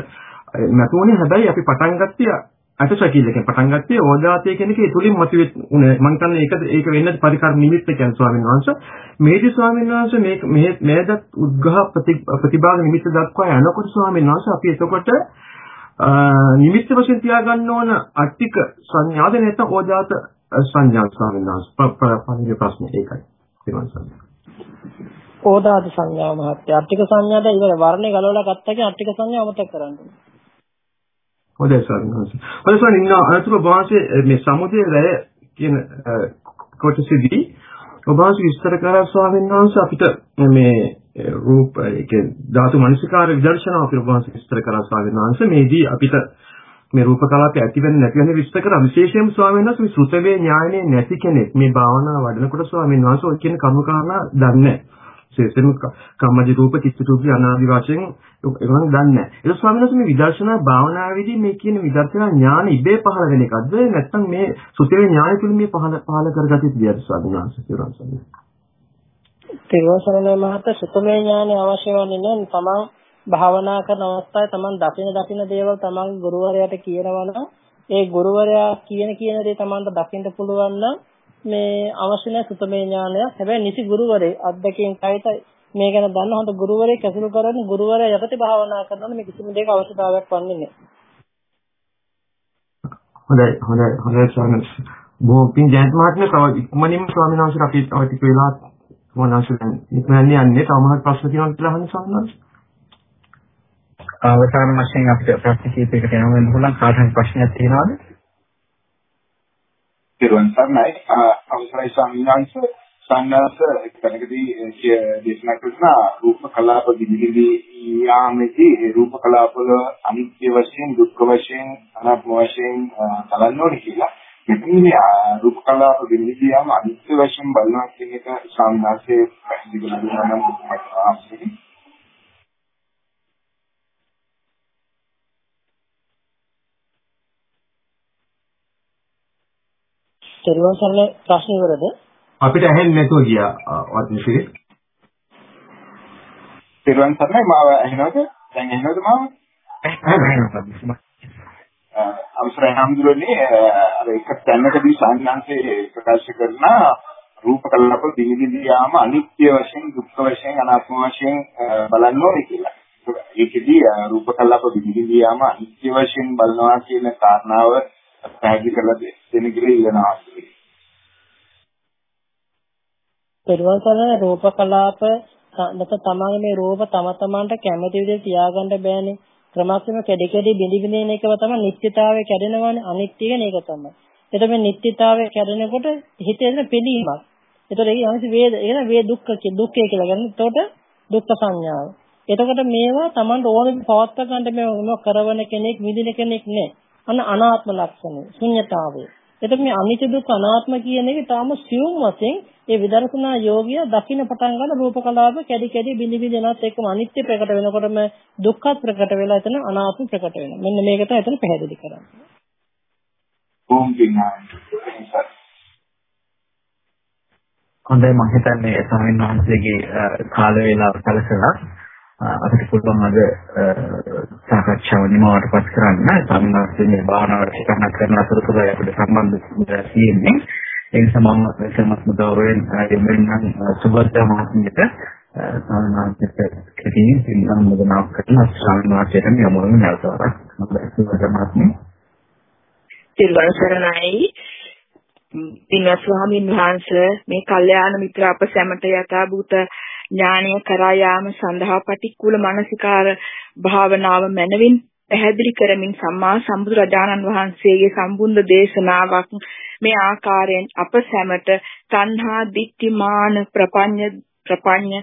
Speaker 2: නැතුනේ. හැබැයි අපි පටන් ගත්තේ ඇටසැකිල්ලකින් පටන් ගත්තේ ඕදාතේ කියන එකේ තුලින් මතුවෙත් උනේ. මම හිතන්නේ ඒක ඒක වෙන්න පරිකාර නිමිත්ත කියන්නේ ස්වාමීන් වහන්සේ. මේදි ස්වාමීන් වහන්සේ මේ මේ මේදත් උද්ඝහ ප්‍රතිභාග නිමිත්ත දක්වා යනකොට ස්වාමීන් වහන්සේ අපි එතකොට නිමිත්ත වශයෙන් තියාගන්න ඕන අට්ටික සංඥාද නැත්නම් ඕදාත සංඥා ස්වාමීන් වහන්සේ පළවෙනි ප්‍රශ්නේ ඒකයි. ඊළඟ සංඥා.
Speaker 3: ඕදාත සංඥා මහත්ය. අට්ටික සංඥාද ඉවර වර්ණේ ගලවලා ගත්තකේ අට්ටික සංඥා අමතක කරන්න ඕනේ.
Speaker 2: හොඳයි ස්වාමීන් වහන්සේ. හොඳයි ස්වාමීන් වහන්සේ අනතුරු වාසේ මේ සමුදේ වැය කියන කොටසෙදී ඔබ වහන්සේ විස්තර කරා ස්වාමීන් වහන්සේ අපිට මේ රූප ඒ කියන්නේ ධාතු මනසිකාර විදර්ශනාව අපිට ඔබ වහන්සේ විස්තර කරා ස්වාමීන් වහන්සේ. මේදී අපිට මේ රූප කලාපය ඇති වෙන්නේ නැති වෙන විස්තර කරා. විශේෂයෙන්ම ස්වාමීන් වහන්සේ මේ සුතවේ ඥායනේ නැති කෙනෙක්. මේ භාවනාව වඩනකොට ස්වාමීන් වහන්සේ ඔය කියන කර්ම කාරණා දන්නේ විශේෂයෙන්ම කම්මජි රූප චිත්ත රූප අනාදි වශයෙන් ඒගොල්ලන් දන්නේ නැහැ. ඒක ස්වාමීන් වහන්සේ මේ විදර්ශනා භාවනාවේදී මේ කියන විදර්ශනා ඥාන ඉබේ පහළ වෙන එකක්ද නැත්නම් මේ සුතවේ ඥාය තුළ මේ පහළ පහළ කරගatiත් විදියට ස්වාමීන් වහන්සේ කියනවා ස්වාමීන් වහන්සේ.
Speaker 3: තේරවසරණ මහත සුතමේ ඥානය අවශ්‍ය වන්නේ නැහැ. තමන් භාවනා කරන අවස්ථාවේ Taman දකින දකින දේවල් Taman ගුරුවරයාට කියනවනම් ඒ ගුරුවරයා කියන කියන දේ Tamanට දකින්න පුළුවන් නම් මේ අවශ්‍ය නැහැ සුතමේ ඥානය. හැබැයි නිසි ගුරුවරේ අත්දැකීම් සහිත මේ ගැන දන්න හොඳ ගුරුවරයෙක් ඇසුරු කරගෙන ගුරුවරයා යටතේ භාවනා කරනකොට මේ කිසිම දෙයක අවශ්‍යතාවයක් වන්නේ නැහැ.
Speaker 2: හොඳයි හොඳයි හොඳයි ස්වාමීන් වහන්සේ. බොහොම පින් ජයන්ත මහත්මයා තව ඉක්මනින්ම ස්වාමීන් වහන්සේට අපි තව ටික වෙලා මොනවාසෙන් ඉක්මනින් යන්නේ තවමහත් ප්‍රශ්න තියෙනවා කියලා අහන්න ස්වාමීන් වහන්සේ.
Speaker 1: අවසාන වශයෙන් අපිට ප්‍රශ්න කීපයකට යන්න වෙන පුළුවන් කාටවත් ප්‍රශ්නයක් තියෙනවද?
Speaker 11: පිරුවන් සර්ණයි අවසරයි ස්වාමීන් වහන්සේ සංඝාස එක්තැනකදී දේශනා කරන රූප කලාප දිවිලි යාමේදී රූප කලාපවල අනිත්‍ය වශයෙන් දුක්ඛ වශයෙන් අනාත්ම වශයෙන් බලන්න ඕනේ කියලා. මෙතනදී රූප කලාප දිවිලි යාම අනිත්‍ය වශයෙන් බලනවා කියන එක සංඝාසයේ පැහැදිලි කරලා නම් මට ආශ්‍රයි.
Speaker 3: තෙරුවන් සරණ ප්‍රශ්න ඉවරද?
Speaker 2: අපිට ඇහෙන්නේ නැතුව ගියා වත්නිසිරි.
Speaker 11: තෙරුවන් සරණයි මාව ඇහෙනවද? දැන් ඇහෙනවද මාව? අවසරයි හම්දුරනේ අර එක තැනකදී සංඥාන්සේ ප්‍රකාශ කරන රූප කල්ප දිවිදි යාම අනිත්‍ය වශයෙන් දුක්ඛ වශයෙන් අනාත්ම වශයෙන් බලන්න ඕනේ කියලා. ඒකෙදී රූප කල්ප දිවිදි යාම අනිත්‍ය වශයෙන් බලනවා කියන කාරණාව පැහැදිලි කරලා දෙන්න කියලා ඉල්ලනවා.
Speaker 3: පෙරවසන රූප කලාප නැත තමන්ගේ මේ රූප තම තමන්ට කැමති විදිහට තියාගන්න බෑනේ. ක්‍රමක්‍රම කැඩි කැඩි බිඳි බිඳින එකව තමයි නිත්‍යතාවය කැඩෙනවානේ අනිත්‍ය කියන එක තමයි. එතකොට මේ නිත්‍යතාවය කැඩෙනකොට හිතේ දෙන පිළීමක්. එතකොට ඒ අනිත් වේද එන වේ දුක්ඛ දුක්ඛය කියලා ගන්න. එතකොට දුක්ඛ සංඥාව. එතකොට මේවා Tamanට ඕනෙ පවත්වා ගන්න මේ කරවන කෙනෙක් විඳින කෙනෙක් නෑ. අන්න අනාත්ම ලක්ෂණය ශුන්‍යතාවය. එතකොට මේ අනිත්‍ය දුක් අනාත්ම කියන එක තාම සියුම් වශයෙන් ඒ විදර්ශනා යෝගිය දකින්න පටන් ගන්න රූප කලාප කැඩි කැඩි බිනි බිනනත් එක්කම අනිත්‍ය ප්‍රකට වෙනකොටම දුක්ඛත් ප්‍රකට වෙලා එතන අනාත්ම ප්‍රකට වෙනවා. මෙන්න මේක තමයි එතන පැහැදිලි කරන්නේ.
Speaker 1: හොඳයි මම හිතන්නේ ස්වාමීන් වහන්සේගේ කාල වේලාව සැලසලා අපිට පුළුවන් අද සාකච්ඡාව නිමවටපත් කරන්න. සම්මාසයේ භාවනාවට සිතන කරන අතරතුර අපිට සම්බන්ධ තියෙන්නේ. ඒ නිසා මම සමත් මුදවරෙන් දෙමෙන්නම් සුබද්දා මහත්මියට සම්මාසිත කෙටියෙන් සින්නම් මුදනාවක් කරන සම්මාසයට යමු නැවතවරක් හොඳයි සුබද්දා මහත්මිය.
Speaker 9: තිරුවන් සරණයි. පින්වත් ස්වාමීන් වහන්සේ මේ කල්යාණ මිත්‍ර අප සැමට යථාභූත ඥානය කරා යාම සඳහා පටික්කුල මානසිකාර භාවනාව මැනවින් පැහැදිලි කරමින් සම්මා සම්බුදුරජාණන් වහන්සේගේ සම්බුද්ධ දේශනාවක් මේ ආකාරයෙන් අප සැමට තණ්හා දික්තිමාන ප්‍රපඤ්ඤ ප්‍රපඤ්ඤ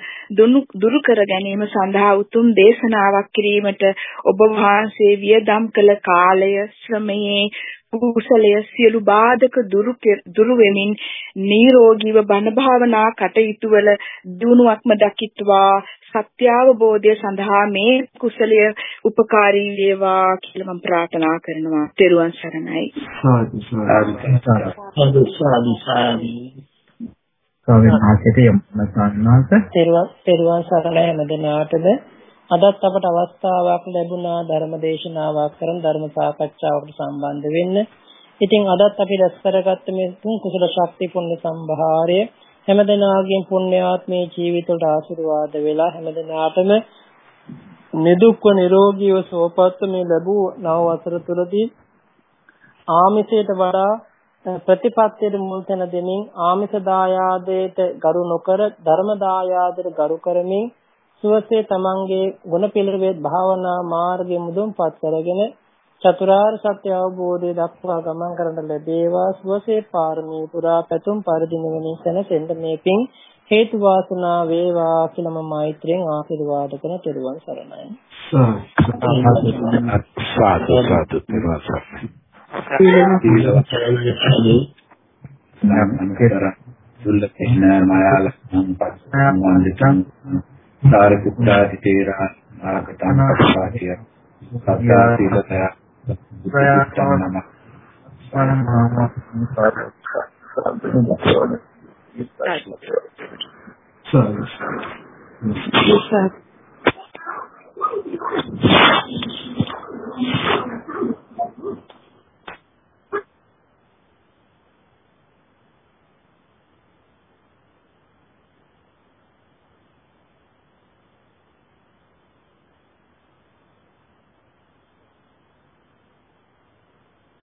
Speaker 9: දුරු කර ගැනීම සඳහා උතුම් දේශනාවක් කිරීමට ඔබ වහන්සේ වියදම් කළ කාලය ශ්‍රමයේ කුසලය සියලු බාධක දුරු දුරු වෙමින් නිරෝගීව බණ භාවනා කටයුතු වල දිනුවක්ම දකිත්වා. සත්‍ය අවබෝධය සඳහා මේ කුසලය උපකාරී වේවා කියලා මම ප්‍රාර්ථනා කරනවා. ත්වන් සරණයි.
Speaker 2: සාදු
Speaker 7: සාදු. සාදු සාදු
Speaker 1: ස්වාමීන් වහන්සේට යම් සන්නාස
Speaker 3: ත්වන් සරණයි හැමදෙනාටම අදත් අපට අවස්ථාවක් ලැබුණා ධර්ම දේශනාවක් කරන් ධර්ම සාකච්ඡාවකට සම්බන්ධ වෙන්න. ඉතින් අදත් අපි රැස් කරගත්ත මේ තුන් කුසල ශක්ති පුණ්‍ය සම්භාරය හැමදෙනාගේම පුණ්‍යාත්මේ ජීවිතවලට ආශිර්වාද වෙලා හැමදෙනාටම නිදුක්ව නිරෝගීව සුවපත්ව මේ ලැබූ නව වසර තුලදී ආමිසයට වඩා ප්‍රතිපත්තියට මුල් තැන දෙමින් ආමිස දායාදයට ගරු නොකර ධර්ම දායාදයට ගරු කරමින් සුවසේ තමන්ගේ ගුණ පිළිවෙත් භාවනා මාර්ගයේ මුදුන්පත් කරගෙන චතුරාර්ය සත්‍ය අවබෝධය දක්වා ගමන් කරන්න ලැබේවා. සුවසේ පාරමී පුරා පැතුම් පරිදි නිවනින් සැනසෙන්න මේ පිං හේතු වාසනා වේවා කියලා මම මෛත්‍රියෙන් ආශිර්වාද කරන තෙරුවන් සරණයි.
Speaker 6: සාදු සාදු තෙරුවන් සරණයි
Speaker 5: නමස්කාර දුල්ලකේන මායාල සම්පත් වන්දිතං
Speaker 1: तारकुट्टादितेरागतान्ताय
Speaker 2: तथाशीलतया
Speaker 9: Thank you.